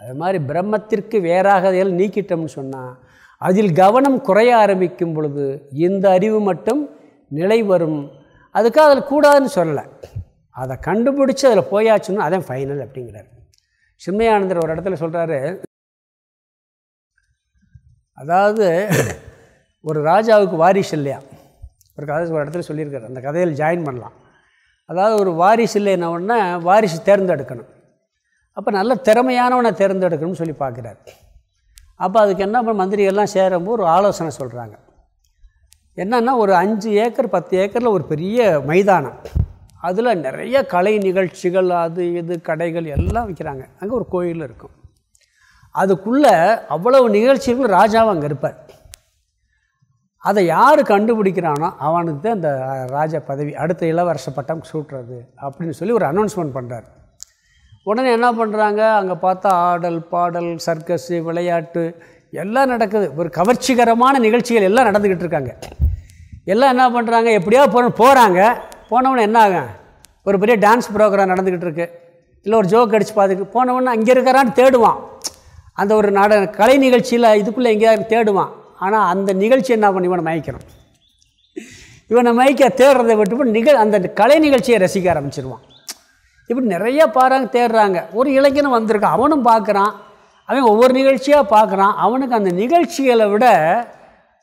அது மாதிரி பிரம்மத்திற்கு வேறாக எல்லாம் நீக்கிட்டோம்னு சொன்னால் அதில் கவனம் குறைய ஆரம்பிக்கும் பொழுது இந்த அறிவு மட்டும் நிலை வரும். அதுக்காக அதில் கூடாதுன்னு சொல்லலை. அதை கண்டுபிடிச்சி அதில் போயாச்சுன்னா அதான் ஃபைனல் அப்படிங்கிறார். சிம்மையானந்தர் ஒரு இடத்துல சொல்கிறாரு அதாவது ஒரு ராஜாவுக்கு வாரிசு இல்லையா? ஒரு கதை ஒரு இடத்துல சொல்லியிருக்காரு அந்த கதையில் ஜாயின் பண்ணலாம். அதாவது ஒரு வாரிசு இல்லைன்னா உடனே வாரிசு தேர்ந்தெடுக்கணும். அப்போ நல்ல திறமையானவனை தேர்ந்தெடுக்கணும்னு சொல்லி பார்க்குறாரு. அப்போ அதுக்கு என்ன பண்ண மந்திரிகள்லாம் சேரும்போது ஒரு ஆலோசனை சொல்கிறாங்க என்னென்னா ஒரு அஞ்சு ஏக்கர் பத்து ஏக்கரில் ஒரு பெரிய மைதானம். அதில் நிறைய கலை நிகழ்ச்சிகள் அது இது கடைகள் எல்லாம் வைக்கிறாங்க. அங்கே ஒரு கோயில் இருக்கும். அதுக்குள்ளே அவ்வளவு நிகழ்ச்சிகள் ராஜாவும் அங்கே இருப்பார். அதை யார் கண்டுபிடிக்கிறானோ அவனுக்கு தான் இந்த ராஜ பதவி அடுத்த இளவரச பட்டம் சூட்டுறது அப்படின்னு சொல்லி ஒரு அனௌன்ஸ்மெண்ட் பண்ணுறார் உடனே என்ன பண்ணுறாங்க அங்கே பார்த்தா ஆடல் பாடல் சர்க்கஸு விளையாட்டு எல்லாம் நடக்குது. ஒரு கவர்ச்சிகரமான நிகழ்ச்சிகள் எல்லாம் நடந்துக்கிட்டு இருக்காங்க. எல்லாம் என்ன பண்ணுறாங்க எப்படியோ போன போகிறாங்க போனவொன்னே என்ன ஆகும்? ஒரு பெரிய டான்ஸ் ப்ரோக்ராம் நடந்துக்கிட்டு இருக்கு. இல்லை ஒரு ஜோக் அடித்து பார்த்துக்கு போனவொன்னே அங்கே இருக்கிறான்னு தேடுவான். அந்த ஒரு நாடக கலை நிகழ்ச்சியில் இதுக்குள்ளே எங்கேயாவது தேடுவான். ஆனால் அந்த நிகழ்ச்சி என்ன பண்ணி இவனை மயக்கணும் இவனை மயக்க தேடுறதை விட்டு நிகழ் அந்த கலை நிகழ்ச்சியை ரசிக்க ஆரம்பிச்சிருவான். இப்படி நிறைய பாருங்க தேடுறாங்க. ஒரு இளைஞனும் வந்திருக்கான். அவனும் பார்க்குறான். அவன் ஒவ்வொரு நிகழ்ச்சியாக பார்க்குறான். அவனுக்கு அந்த நிகழ்ச்சிகளை விட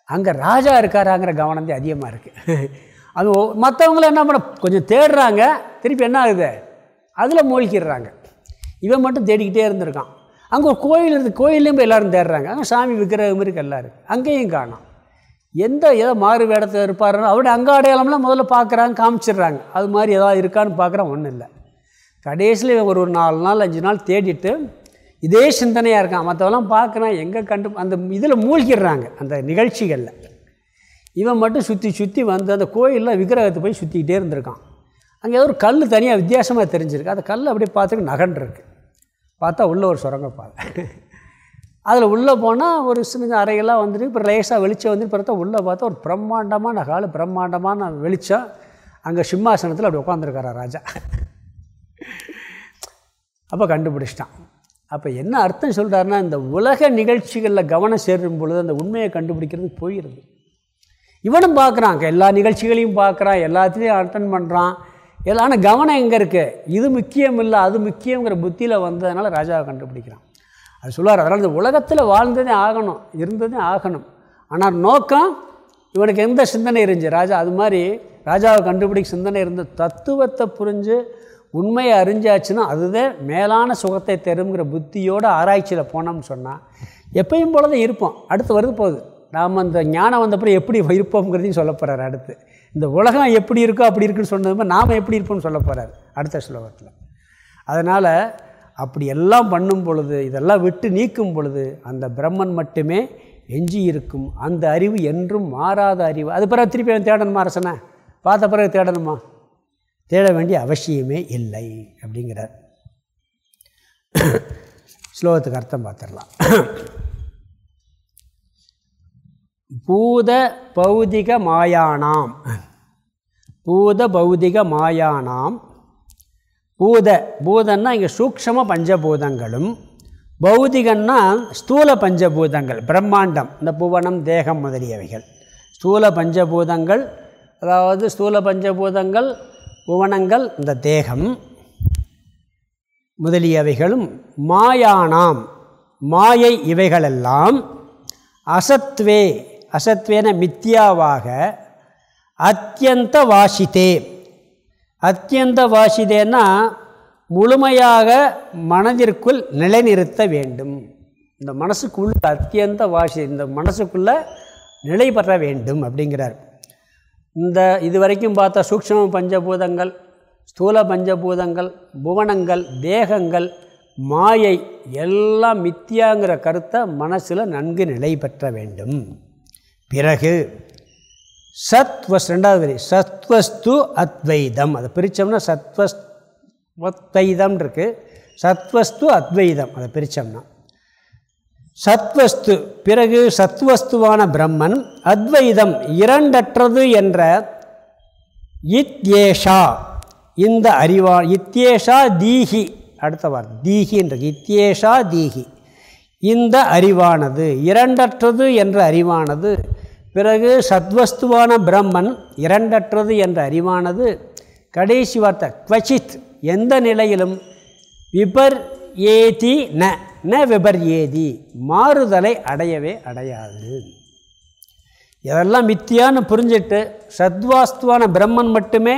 அங்கே ராஜா இருக்காராங்கிற கவனம் தான் அதிகமாக இருக்குது அது மற்றவங்களும் என்ன பண்ண கொஞ்சம் தேடுறாங்க. திருப்பி என்ன ஆகுது? அதில் மூழ்கிடுறாங்க இவன் மட்டும் தேடிக்கிட்டே இருந்திருக்கான். அங்கே ஒரு கோயில் இருக்குது கோயிலையும் போய் எல்லோரும் தேடுறாங்க. அங்கே சாமி விக்கிரகம் இருக்குது எல்லோரும். அங்கேயும் காணும். எந்த ஏதோ மாறு வேடத்தில் இருப்பாருன்னு அவருடைய அங்கே அடையாளம்லாம் முதல்ல பார்க்குறாங்க காமிச்சிடுறாங்க. அது மாதிரி ஏதாவது இருக்கான்னு பார்க்குறான் ஒன்றும் இல்லை. கடைசியில் ஒரு ஒரு நாலு நாள் அஞ்சு நாள் தேடிட்டு இதே சிந்தனையாக இருக்கான். மற்றவெல்லாம் பார்க்குறான் எங்கே கண்டு அந்த இதில் மூழ்கிடுறாங்க அந்த நிகழ்ச்சிகளில். இவன் மட்டும் சுற்றி சுற்றி வந்து அந்த கோயிலில் விக்கிரகத்தை போய் சுற்றிக்கிட்டே இருந்திருக்கான். அங்கே ஏதோ ஒரு கல் தனியாக வித்தியாசமாக தெரிஞ்சிருக்கு. அந்த கல் அப்படியே பார்த்துட்டு நகன்றிருக்கு பார்த்தா உள்ளே ஒரு சுரங்கப்பாதை. அதில் உள்ளே போனால் ஒரு சின்ன அறையெல்லாம் வந்துட்டு இப்போ லேசாக வெளிச்சம் வந்து பார்த்தா உள்ளே பார்த்தா ஒரு பிரம்மாண்டமான காலு பிரம்மாண்டமான வெளிச்சம். அங்கே சிம்மாசனத்தில் அப்படி உட்காந்துருக்காரா ராஜா. அப்போ கண்டுபிடிச்சிட்டான். அப்போ என்ன அர்த்தம் சொல்கிறாருன்னா இந்த உலக நிகழ்ச்சிகளில் கவனம் சேரும் பொழுது அந்த உண்மையை கண்டுபிடிக்கிறது போயிடுது இவனும் பார்க்குறான் எல்லா நிகழ்ச்சிகளையும் பார்க்குறான் எல்லாத்துலேயும் அட்டன் பண்ணுறான் எல்லாம் ஆனால் கவனம் எங்கே இருக்குது இது முக்கியம் இல்லை அது முக்கியங்கிற புத்தியில் வந்ததுனால ராஜாவை கண்டுபிடிக்கிறான். அது சொல்லுவார் அதனால் இந்த உலகத்தில் வாழ்ந்ததே ஆகணும் இருந்ததே ஆகணும். ஆனால் நோக்கம் இவனுக்கு எந்த சிந்தனை இருந்துச்சு? ராஜா அது மாதிரி ராஜாவை கண்டுபிடிக்க சிந்தனை இருந்த தத்துவத்தை புரிஞ்சு உண்மையை அறிஞ்சாச்சுன்னா அதுதான் மேலான சுகத்தை தருங்கிற புத்தியோடு ஆராய்ச்சியில் போனோம்னு சொன்னால் எப்பயும் போல தான் இருப்போம். அடுத்து வருது போகுது. நாம் அந்த ஞானம் வந்தப்பறம் எப்படி இருப்போங்கிறதையும் சொல்ல போகிறார் அடுத்து. இந்த உலகம் எப்படி இருக்கோ அப்படி இருக்குன்னு சொன்னது மாதிரி நாம் எப்படி இருப்போம்னு சொல்ல போகிறார் அடுத்த ஸ்லோகத்தில். அதனால் அப்படி எல்லாம் பண்ணும் பொழுது இதெல்லாம் விட்டு நீக்கும் பொழுது அந்த பிரம்மன் மட்டுமே எஞ்சி இருக்கும். அந்த அறிவு என்றும் மாறாத அறிவு. அது பிறகு திருப்பி தேடணுமா அரசனை? பார்த்த பிறகு தேடணுமா? தேட வேண்டிய அவசியமே இல்லை அப்படிங்கிறார். ஸ்லோகத்துக்கு அர்த்தம் பார்த்துடலாம். பூத பௌதிக மாயானாம். பூத பௌதிக மாயானாம். பூத பூதன்னா இங்கே சூக்ஷம பஞ்சபூதங்களும் பௌதிகன்னா ஸ்தூல பஞ்சபூதங்கள் பிரம்மாண்டம் இந்த புவனம் தேகம் முதலியவைகள். ஸ்தூல பஞ்சபூதங்கள் அதாவது ஸ்தூல பஞ்சபூதங்கள் புவனங்கள் இந்த தேகம் முதலியவைகளும் மாயானாம். மாயை இவைகளெல்லாம் அசத்வே அசத்வேன மித்தியாவாக அத்தியந்த வாசித்தே. அத்தியந்த வாசிதேன்னா முழுமையாக மனதிற்குள் நிலைநிறுத்த வேண்டும். இந்த மனசுக்குள்ள அத்தியந்த வாசி இந்த மனசுக்குள்ளே நிலை பெற வேண்டும் அப்படிங்கிறார். இந்த இது வரைக்கும் பார்த்தா சூக்ஷம பஞ்சபூதங்கள் ஸ்தூல பஞ்சபூதங்கள் புவனங்கள் தேகங்கள் மாயை எல்லாம் மித்தியாங்கிற கருத்தை மனசில் நன்கு நிலை பெற்ற வேண்டும். பிறகு சத்வஸ் ரெண்டாவது வரி சத்வஸ்து அத்வைதம். அதை பிரித்தோம்னா சத்வஸ் அத்வைதம் இருக்குது சத்வஸ்து அத்வைதம் அதை பிரித்தோம்னா சத்வஸ்து பிறகு சத்வஸ்துவான பிரம்மன் அத்வைதம் இரண்டற்றது என்ற இத்யேஷா. இந்த அறிவா இத்யேஷா தீஹி. அடுத்த வார்த்தை தீஹின்ற இத்யேஷா தீஹி. இந்த அறிவானது இரண்டற்றது என்ற அறிவானது பிறகு சத்வஸ்துவான பிரம்மன் இரண்டற்றது என்ற அறிவானது கடைசி வார்த்தை குவச்சித் எந்த நிலையிலும் விபர் ஏதி ந. ந விபர் ஏதி மாறுதலை அடையவே அடையாது. இதெல்லாம் மித்தியான்னு புரிஞ்சிட்டு சத்வாஸ்துவான பிரம்மன் மட்டுமே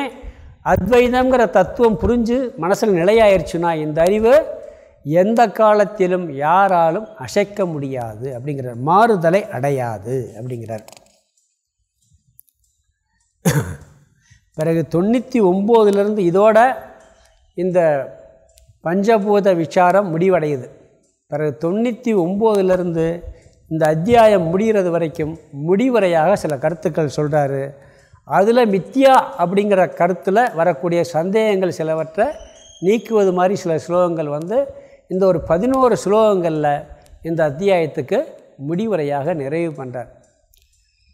அத்வைதங்கிற தத்துவம் புரிஞ்சு மனசில் நிலையாயிருச்சுன்னா இந்த அறிவு எந்த காலத்திலும் யாராலும் அசைக்க முடியாது அப்படிங்கிறார் மாறுதலை அடையாது அப்படிங்கிறார். பிறகு தொண்ணூற்றி ஒம்போதுலேருந்து இதோட இந்த பஞ்சபூத விசாரம் முடிவடையுது. பிறகு தொண்ணூற்றி ஒம்போதுலேருந்து இந்த அத்தியாயம் முடிகிறது வரைக்கும் முடிவரையாக சில கருத்துக்கள் சொல்கிறாரு அதில் மித்தியா அப்படிங்கிற கருத்தில் வரக்கூடிய சந்தேகங்கள் சிலவற்றை நீக்குவது மாதிரி சில ஸ்லோகங்கள் வந்து இந்த ஒரு பதினோரு ஸ்லோகங்களில் இந்த அத்தியாயத்துக்கு முடிவுரையாக நிறைவு பண்ணுறார்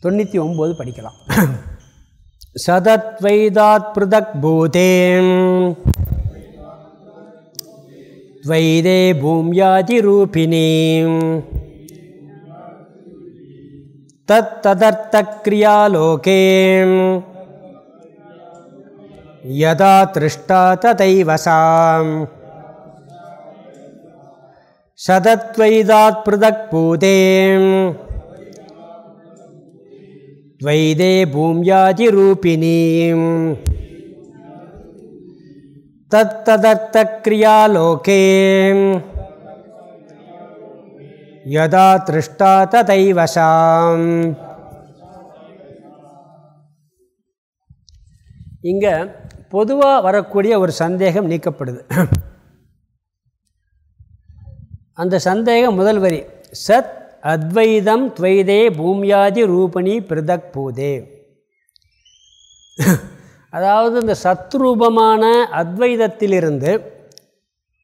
தொண்ணூற்றி ஒம்பது படிக்கலாம். சதத்வைதாத் பிருதக் பூதேன். द्वैदे भूम्यादिरूपिणीं तत्तदर्थक्रियालोके यदा तृष्टा तथैव साम् सदत्वैदात् पृथक् पूते द्वैदे भूम्यादिरूपिणीम् तत्तदर्थक्रियालोके यदा திருஷ்டா ததைவசாம் இங்கே பொதுவாக வரக்கூடிய ஒரு சந்தேகம் நீக்கப்படுது அந்த சந்தேகம் முதல் வரி சத் அத்வைதம் துவைதே பூமியாதி ரூபணி பிரதக் பூதே அதாவது இந்த சத்ரூபமான அத்வைதத்திலிருந்து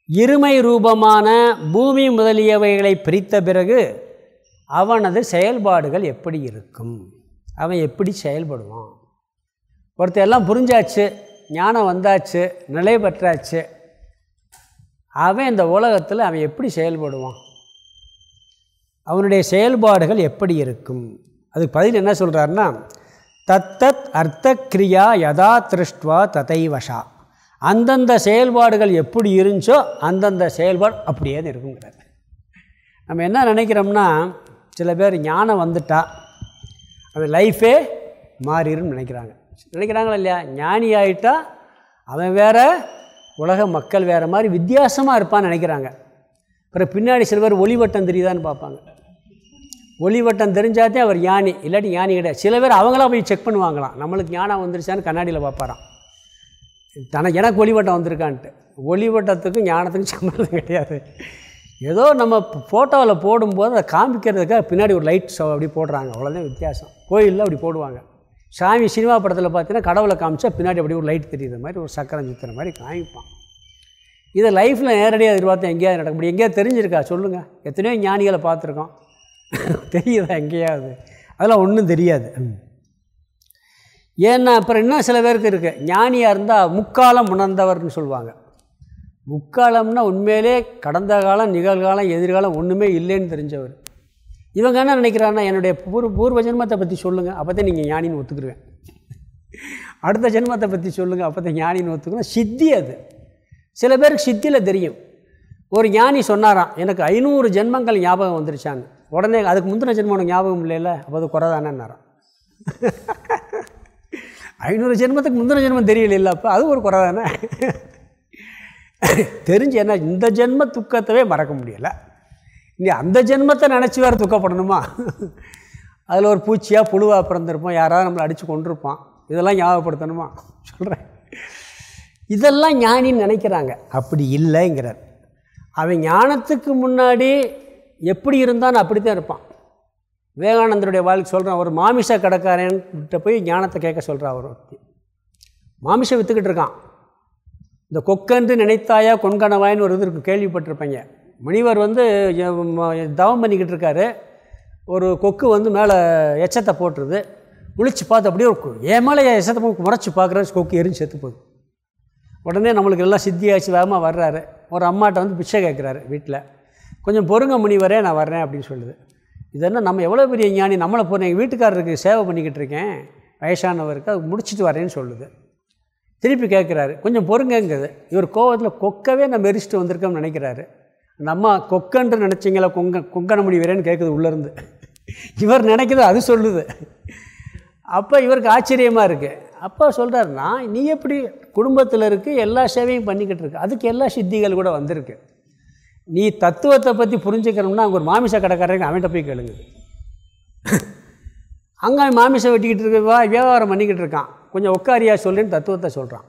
இருமை ரூபமான பூமி முதலியவைகளை பிரித்த பிறகு அவனது செயல்பாடுகள் எப்படி இருக்கும்? அவன் எப்படி செயல்படுவான்? ஒருத்தர் எல்லாம் புரிஞ்சாச்சு ஞானம் வந்தாச்சு நிலை பெற்றாச்சு. அவன் இந்த உலகத்தில் அவன் எப்படி செயல்படுவான்? அவனுடைய செயல்பாடுகள் எப்படி இருக்கும்? அதுக்கு பதில் என்ன சொல்கிறாருன்னா தத்தத் அர்த்த கிரியா யதா திருஷ்டுவா ததைவஷா. அந்தந்த செயல்பாடுகள் எப்படி இருந்துச்சோ அந்தந்த செயல்பாடு அப்படியே இருக்குங்கிறார். நம்ம என்ன நினைக்கிறோம்னா சில பேர் ஞானம் வந்துட்டா அவன் லைஃபே மாறிடும் நினைக்கிறாங்க. நினைக்கிறாங்களா இல்லையா? ஞானி ஆகிட்டா அவன் வேறு உலக மக்கள் வேறு மாதிரி வித்தியாசமாக இருப்பான்னு நினைக்கிறாங்க. அப்புறம் பின்னாடி சில பேர் ஒளிவட்டம் தெரியுதான்னு பார்ப்பாங்க. ஒளிவட்டம் தெரிஞ்சாதே அவர் ஞானி இல்லாட்டி ஞானி கிடையாது. சில பேர் அவங்களாம் போய் செக் பண்ணுவாங்களாம். நம்மளுக்கு ஞானம் வந்துருச்சான்னு கண்ணாடியில் பார்ப்பாராம். தனக்கு எனக்கு ஒளிவட்டம் வந்திருக்கான்ட்டு. ஒளிவட்டத்துக்கும் ஞானத்துக்கும் சம்மந்தம் கிடையாது. ஏதோ நம்ம ஃபோட்டோவில் போடும்போது அதை காமிக்கிறதுக்காக பின்னாடி ஒரு லைட் ஷோ அப்படி போடுறாங்க. அவ்வளோதான் வித்தியாசம். கோயிலில் அப்படி போடுவாங்க. சாமி சினிமா படத்தில் பார்த்தீங்கன்னா கடவுளை காமிச்சா பின்னாடி அப்படி ஒரு லைட் தெரியுது மாதிரி ஒரு சக்கரம் சுற்றுற மாதிரி காமிப்பான். இதை லைஃப்பில் நேரடியாக எதிர்பார்த்து எங்கேயாவது நடக்க முடியும். எங்கேயாவது தெரிஞ்சிருக்கா? சொல்லுங்கள் எத்தனையோ ஞானிகளை பார்த்துருக்கோம். தெரியுதா எங்கேயாவது? அதெல்லாம் ஒன்றும் தெரியாது. ஏன்னா அப்புறம் இன்னும் சில பேருக்கு இருக்குது ஞானியாக இருந்தால் முக்காலம் உணர்ந்தவர்னு சொல்லுவாங்க. முக்காலம்னா உண்மையிலே கடந்த காலம் நிகழ்காலம் எதிர்காலம் ஒன்றுமே இல்லைன்னு தெரிஞ்சவர். இவங்க என்ன நினைக்கிறான்னா என்னுடைய பூர்வ பூர்வ ஜென்மத்தை பற்றி சொல்லுங்கள் அப்போ தான் நீங்கள் ஞானின்னு ஒத்துக்குருவேன். அடுத்த ஜென்மத்தை பற்றி சொல்லுங்கள் அப்போ தான் ஞானின்னு ஒத்துக்கணும். சித்தி அது. சில பேருக்கு சித்தியில் தெரியும். ஒரு ஞானி சொன்னாராம் எனக்கு ஐநூறு ஜென்மங்கள் ஞாபகம் வந்துருச்சான்னு. உடனே அதுக்கு முந்தின ஜென்மம் உனக்கு ஞாபகம் இல்லைல்ல அப்போ அது குறை தானேன்னாராம். ஐநூறு ஜென்மத்துக்கு முந்தின ஜென்மம் தெரியல அப்போ? அது ஒரு குறை தானே? தெரிஞ்சு என்ன இந்த ஜென்ம துக்கத்தவே மறக்க முடியலை. நீ அந்த ஜென்மத்தை நினச்சி வேறு துக்கப்படணுமா? அதில் ஒரு பூச்சியாக புழுவாக பிறந்திருப்போம். யாராவது நம்மளை அடித்து கொண்டிருப்பான் இதெல்லாம் ஞாபகப்படுத்தணுமா? சொல்கிறேன் இதெல்லாம் ஞானின்னு நினைக்கிறாங்க. அப்படி இல்லைங்கிறார். அவன் ஞானத்துக்கு முன்னாடி எப்படி இருந்தான்னு அப்படி தான் இருப்பான். விவேகானந்தருடைய வாழ்க்கை சொல்கிறான் ஒரு மாமிச கடைக்காரன்கிட்ட போய் ஞானத்தை கேட்க சொல்கிறான் அவர். ஒருத்தி மாமிசம் விற்றுக்கிட்டு இருக்கான். இந்த கொக்கன்று நினைத்தாயா கொண்கணவாயின்னு ஒரு இது இருக்கு கேள்விப்பட்டிருப்பீங்க. முனிவர் வந்து தவம் பண்ணிக்கிட்டு இருக்காரு. ஒரு கொக்கு வந்து மேலே எச்சத்தை போட்டுருது. முழிச்சு பார்த்து அப்படியே ஒரு கொ- என் மேலே என் எச்சத்தை முறைச்சி பார்க்குற கொக்கு எரிஞ்சு செத்து போகுது. உடனே நம்மளுக்கு எல்லாம் சித்தியாச்சு வேகமாக வர்றாரு. ஒரு அம்மாட்ட வந்து பிச்சை கேட்குறாரு வீட்டில். கொஞ்சம் பொறுங்க முனிவரே நான் வர்றேன் அப்படின்னு சொல்லுது. இதெல்லாம் நம்ம எவ்வளோ பெரிய ஞானி நம்மளை போகிறேன் எங்கள் வீட்டுக்காரருக்கு சேவை பண்ணிக்கிட்டு இருக்கேன் வயசானவருக்கு அது முடிச்சிட்டு வரேன்னு சொல்லுது. திருப்பி கேட்குறாரு கொஞ்சம் பொறுங்கங்குது இவர் கோவத்தில் கொக்கவே நம்ம எரிச்சிட்டு வந்திருக்கோம்னு நினைக்கிறாரு. அந்த அம்மா கொக்கன்று நினச்சிங்களா கொங்க கொங்கன முடிவரேன்னு கேட்குது உள்ளேருந்து. இவர் நினைக்கிறது அது சொல்லுது. அப்போ இவருக்கு ஆச்சரியமாக இருக்குது அப்போ சொல்கிறாருன்னா நீ எப்படி குடும்பத்தில் இருக்குது எல்லா சேவையும் பண்ணிக்கிட்டு இருக்கு? அதுக்கு எல்லா சித்திகள் கூட வந்திருக்கு. நீ தத்துவத்தை பற்றி புரிஞ்சுக்கணும்னா அங்கே ஒரு மாமிச கடைக்காரங்க அவன்கிட்ட போய் கேளுங்க. அங்கே அவன் மாமிசம் வெட்டிக்கிட்டு இருக்க வா வியாபாரம் பண்ணிக்கிட்டு இருக்கான். கொஞ்சம் உட்காரியா சொல்லுன்னு தத்துவத்தை சொல்கிறான்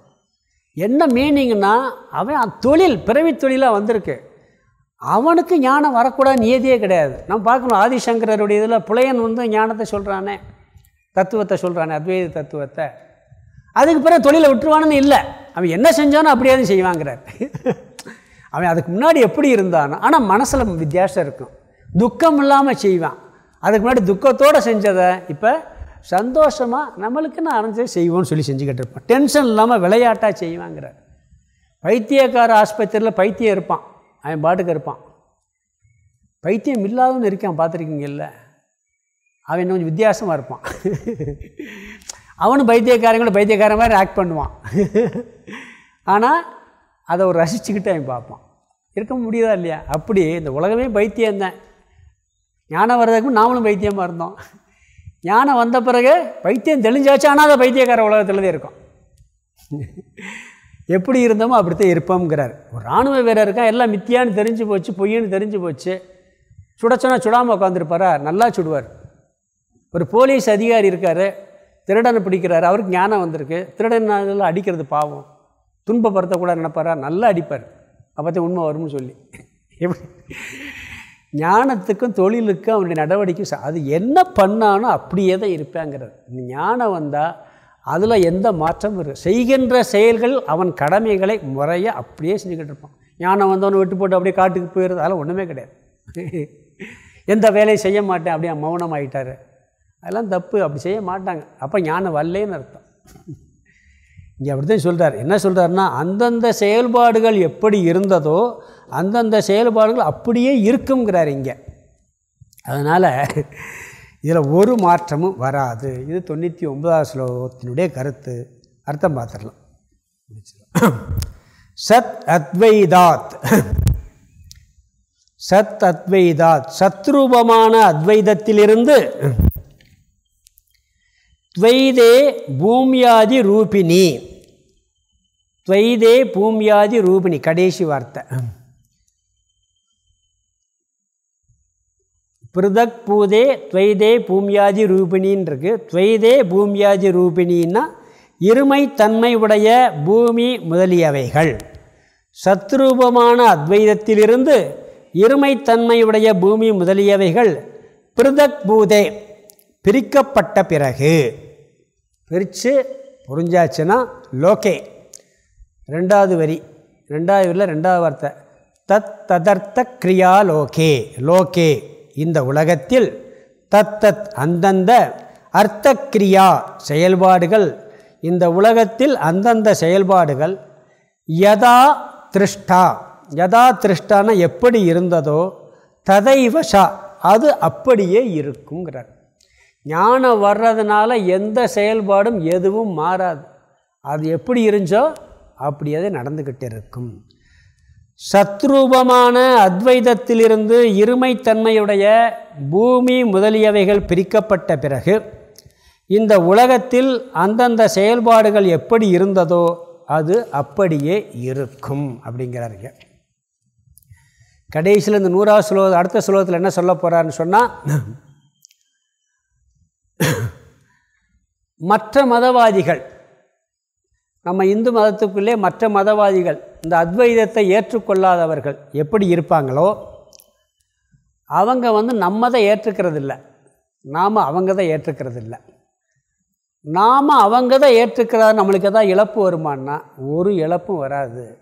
என்ன மீனிங்னா அவன் தொழில் பிறவி தொழிலாக வந்திருக்கு. அவனுக்கு ஞானம் வரக்கூடாது நியதியே கிடையாது. நம்ம பார்க்கணும் ஆதிசங்கரருடைய இதில் புலையன் வந்து ஞானத்தை சொல்கிறானே தத்துவத்தை சொல்கிறானே அத்வைத தத்துவத்தை. அதுக்கு பிறகு தொழிலை விட்டுருவானுன்னு இல்லை. அவன் என்ன செஞ்சானோ அப்படியாவது செய்வாங்கிறார். அவன் அதுக்கு முன்னாடி எப்படி இருந்தானோ ஆனால் மனசில் வித்தியாசம் இருக்கும். துக்கம் இல்லாமல் செய்வான். அதுக்கு முன்னாடி துக்கத்தோடு செஞ்சதை இப்போ சந்தோஷமாக நம்மளுக்கு நான் அரைஞ்சு செய்வோம்னு சொல்லி செஞ்சுக்கிட்டு இருப்பான். டென்ஷன் இல்லாமல் விளையாட்டாக செய்வாங்கிறார். பைத்தியக்கார ஆஸ்பத்திரியில் பைத்தியம் இருப்பான். அவன் பாட்டுக்கு இருப்பான். பைத்தியம் இல்லாதவன்னு இருக்கான் பார்த்துருக்கீங்கல்ல அவன் கொஞ்சம் வித்தியாசமாக இருப்பான். அவனும் பைத்தியக்காரங்களும் பைத்தியக்காரன் மாதிரி ஆக்ட் பண்ணுவான். ஆனால் அதை ஒரு ரசிச்சுக்கிட்டு அவன் பார்ப்பான். இருக்க முடியுதா இல்லையா? அப்படி இந்த உலகமே பைத்தியம்தான் ஞானம் வர்றதுக்கு நாமளும் பைத்தியமாக இருந்தோம். ஞானம் வந்த பிறகு பைத்தியம் தெளிஞ்சாச்சு ஆனால் அதை பைத்தியக்கார உலகத்துலதே தான் இருக்கும். எப்படி இருந்தோமோ அப்படித்தான் இருப்போம்ங்கிறார். ஒரு இராணுவ வீரர் எல்லாம் மித்தியான்னு தெரிஞ்சு போச்சு பொய்யன்னு தெரிஞ்சு போச்சு. சுடச்சோன்னா சுடாமல் உட்காந்துருப்பாரா நல்லா சுடுவார். ஒரு போலீஸ் அதிகாரி இருக்கார் திருடனை பிடிக்கிறாரு அவருக்கு ஞானம் வந்திருக்கு. திருடன் அடிக்கிறது பாவம். துன்பப்படுத்தக்கூட நினைப்பாரா? நல்லா அடிப்பார். அப்போத்தான் உண்மை வரும்னு சொல்லி. எப்படி? ஞானத்துக்கும் தொழிலுக்கும் அவனுடைய நடவடிக்கை அது என்ன பண்ணானோ அப்படியே தான் இருப்பாங்கிறது ஞானம் வந்தால் அதில் எந்த மாற்றமும் இருக்குது செய்கின்ற செயல்கள் அவன் கடமைகளை முறையாக அப்படியே செஞ்சுக்கிட்டு இருப்பான். ஞானம் வந்தவனை விட்டு போட்டு அப்படியே காட்டுக்கு போயிடுறது அதெல்லாம் ஒன்றுமே கிடையாது. எந்த வேலையும் செய்ய மாட்டேன் அப்படியே மௌனம் அதெல்லாம் தப்பு அப்படி செய்ய மாட்டாங்க. அப்போ ஞானம் வரலேன்னு அர்த்தம். இங்கே அப்படி தான் சொல்கிறார் என்ன சொல்கிறாருன்னா அந்தந்த செயல்பாடுகள் எப்படி இருந்ததோ அந்தந்த செயல்பாடுகள் அப்படியே இருக்குங்கிறார் இங்கே. அதனால் இதில் ஒரு மாற்றமும் வராது. இது தொண்ணூற்றி ஒன்பதாவது ஸ்லோகத்தினுடைய கருத்து. அர்த்தம் பார்த்துடலாம். சத் அத்வைதாத். சத் அத்வைதாத். சத்ரூபமான அத்வைதத்திலிருந்து துவைதே பூமியாதி ரூபிணி. துவைதே பூமியாதி ரூபிணி கடைசி வார்த்தை. பிருதக் பூதே துவைதே பூமியாதி ரூபிணின்னு துவைதே பூமியாதி ரூபிணின்னா இருமை தன்மை உடைய பூமி முதலியவைகள். சத்ரூபமான அத்வைதத்திலிருந்து இருமைத்தன்மையுடைய பூமி முதலியவைகள் பிருதக் பூதே பிரிக்கப்பட்ட பிறகு. பிரித்து புரிஞ்சாச்சுன்னா லோகே ரெண்டாவது வரி. ரெண்டாவது வரியில் ரெண்டாவது வார்த்தை. தத் ததர்த்த கிரியா லோகே லோகே இந்த உலகத்தில் தத்தத் அந்தந்த அர்த்த கிரியா செயல்பாடுகள் இந்த உலகத்தில் அந்தந்த செயல்பாடுகள் யதா திருஷ்டா. யதா திருஷ்டான எப்படி இருந்ததோ ததைவசா அது அப்படியே இருக்குங்கிறார். ஞானம் வர்றதுனால எந்த செயல்பாடும் எதுவும் மாறாது. அது எப்படி இருந்துச்சோ அப்படியே அது நடந்துக்கிட்டு இருக்கும். சத்ரூபமான அத்வைதத்திலிருந்து இருமைத்தன்மையுடைய பூமி முதலியவைகள் பிரிக்கப்பட்ட பிறகு இந்த உலகத்தில் அந்தந்த செயல்பாடுகள் எப்படி இருந்ததோ அது அப்படியே இருக்கும் அப்படிங்கிறாருங்க. கடைசியில் இந்த நூறாவது சுலோ அடுத்த ஸ்லோகத்தில் என்ன சொல்ல போகிறாருன்னு சொன்னால் மற்ற மதவாதிகள் நம்ம இந்து மதத்துக்குள்ளே மற்ற மதவாதிகள் இந்த அத்வைதத்தை ஏற்றுக்கொள்ளாதவர்கள் எப்படி இருப்பாங்களோ அவங்க வந்து நம்மதை ஏற்றுக்கிறது இல்லை நாம் அவங்க தான் ஏற்றுக்கிறது இல்லை நாம் அவங்க தான் ஏற்றுக்கிறதா நம்மளுக்கு எதாவது இழப்பு வருமானா? ஒரு இழப்பும் வராது.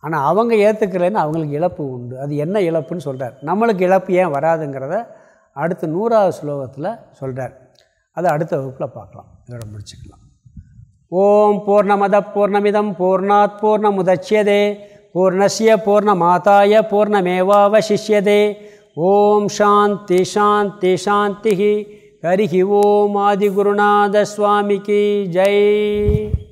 ஆனால் அவங்க ஏற்றுக்கலைன்னு அவங்களுக்கு இழப்பு உண்டு. அது என்ன இழப்புன்னு சொல்கிறார் நம்மளுக்கு இழப்பு ஏன் வராதுங்கிறத அடுத்து நூறாவது ஸ்லோகத்தில் சொல்கிறார் அதை அடுத்த வகுப்பில் பார்க்கலாம். இதோட முடிச்சுக்கலாம். ஓம் பூர்ணமத பூர்ணமிதம் பூர்ணாத் பூர்ணமுதட்சியதே பூர்ணசிய பூர்ணமாதாய பூர்ணமேவாவசிஷ்யதே. ஓம் சாந்தி சாந்தி சாந்தி ஹரிஹி ஓம் ஆதிகுருநாத சுவாமிக்கு ஜெய்.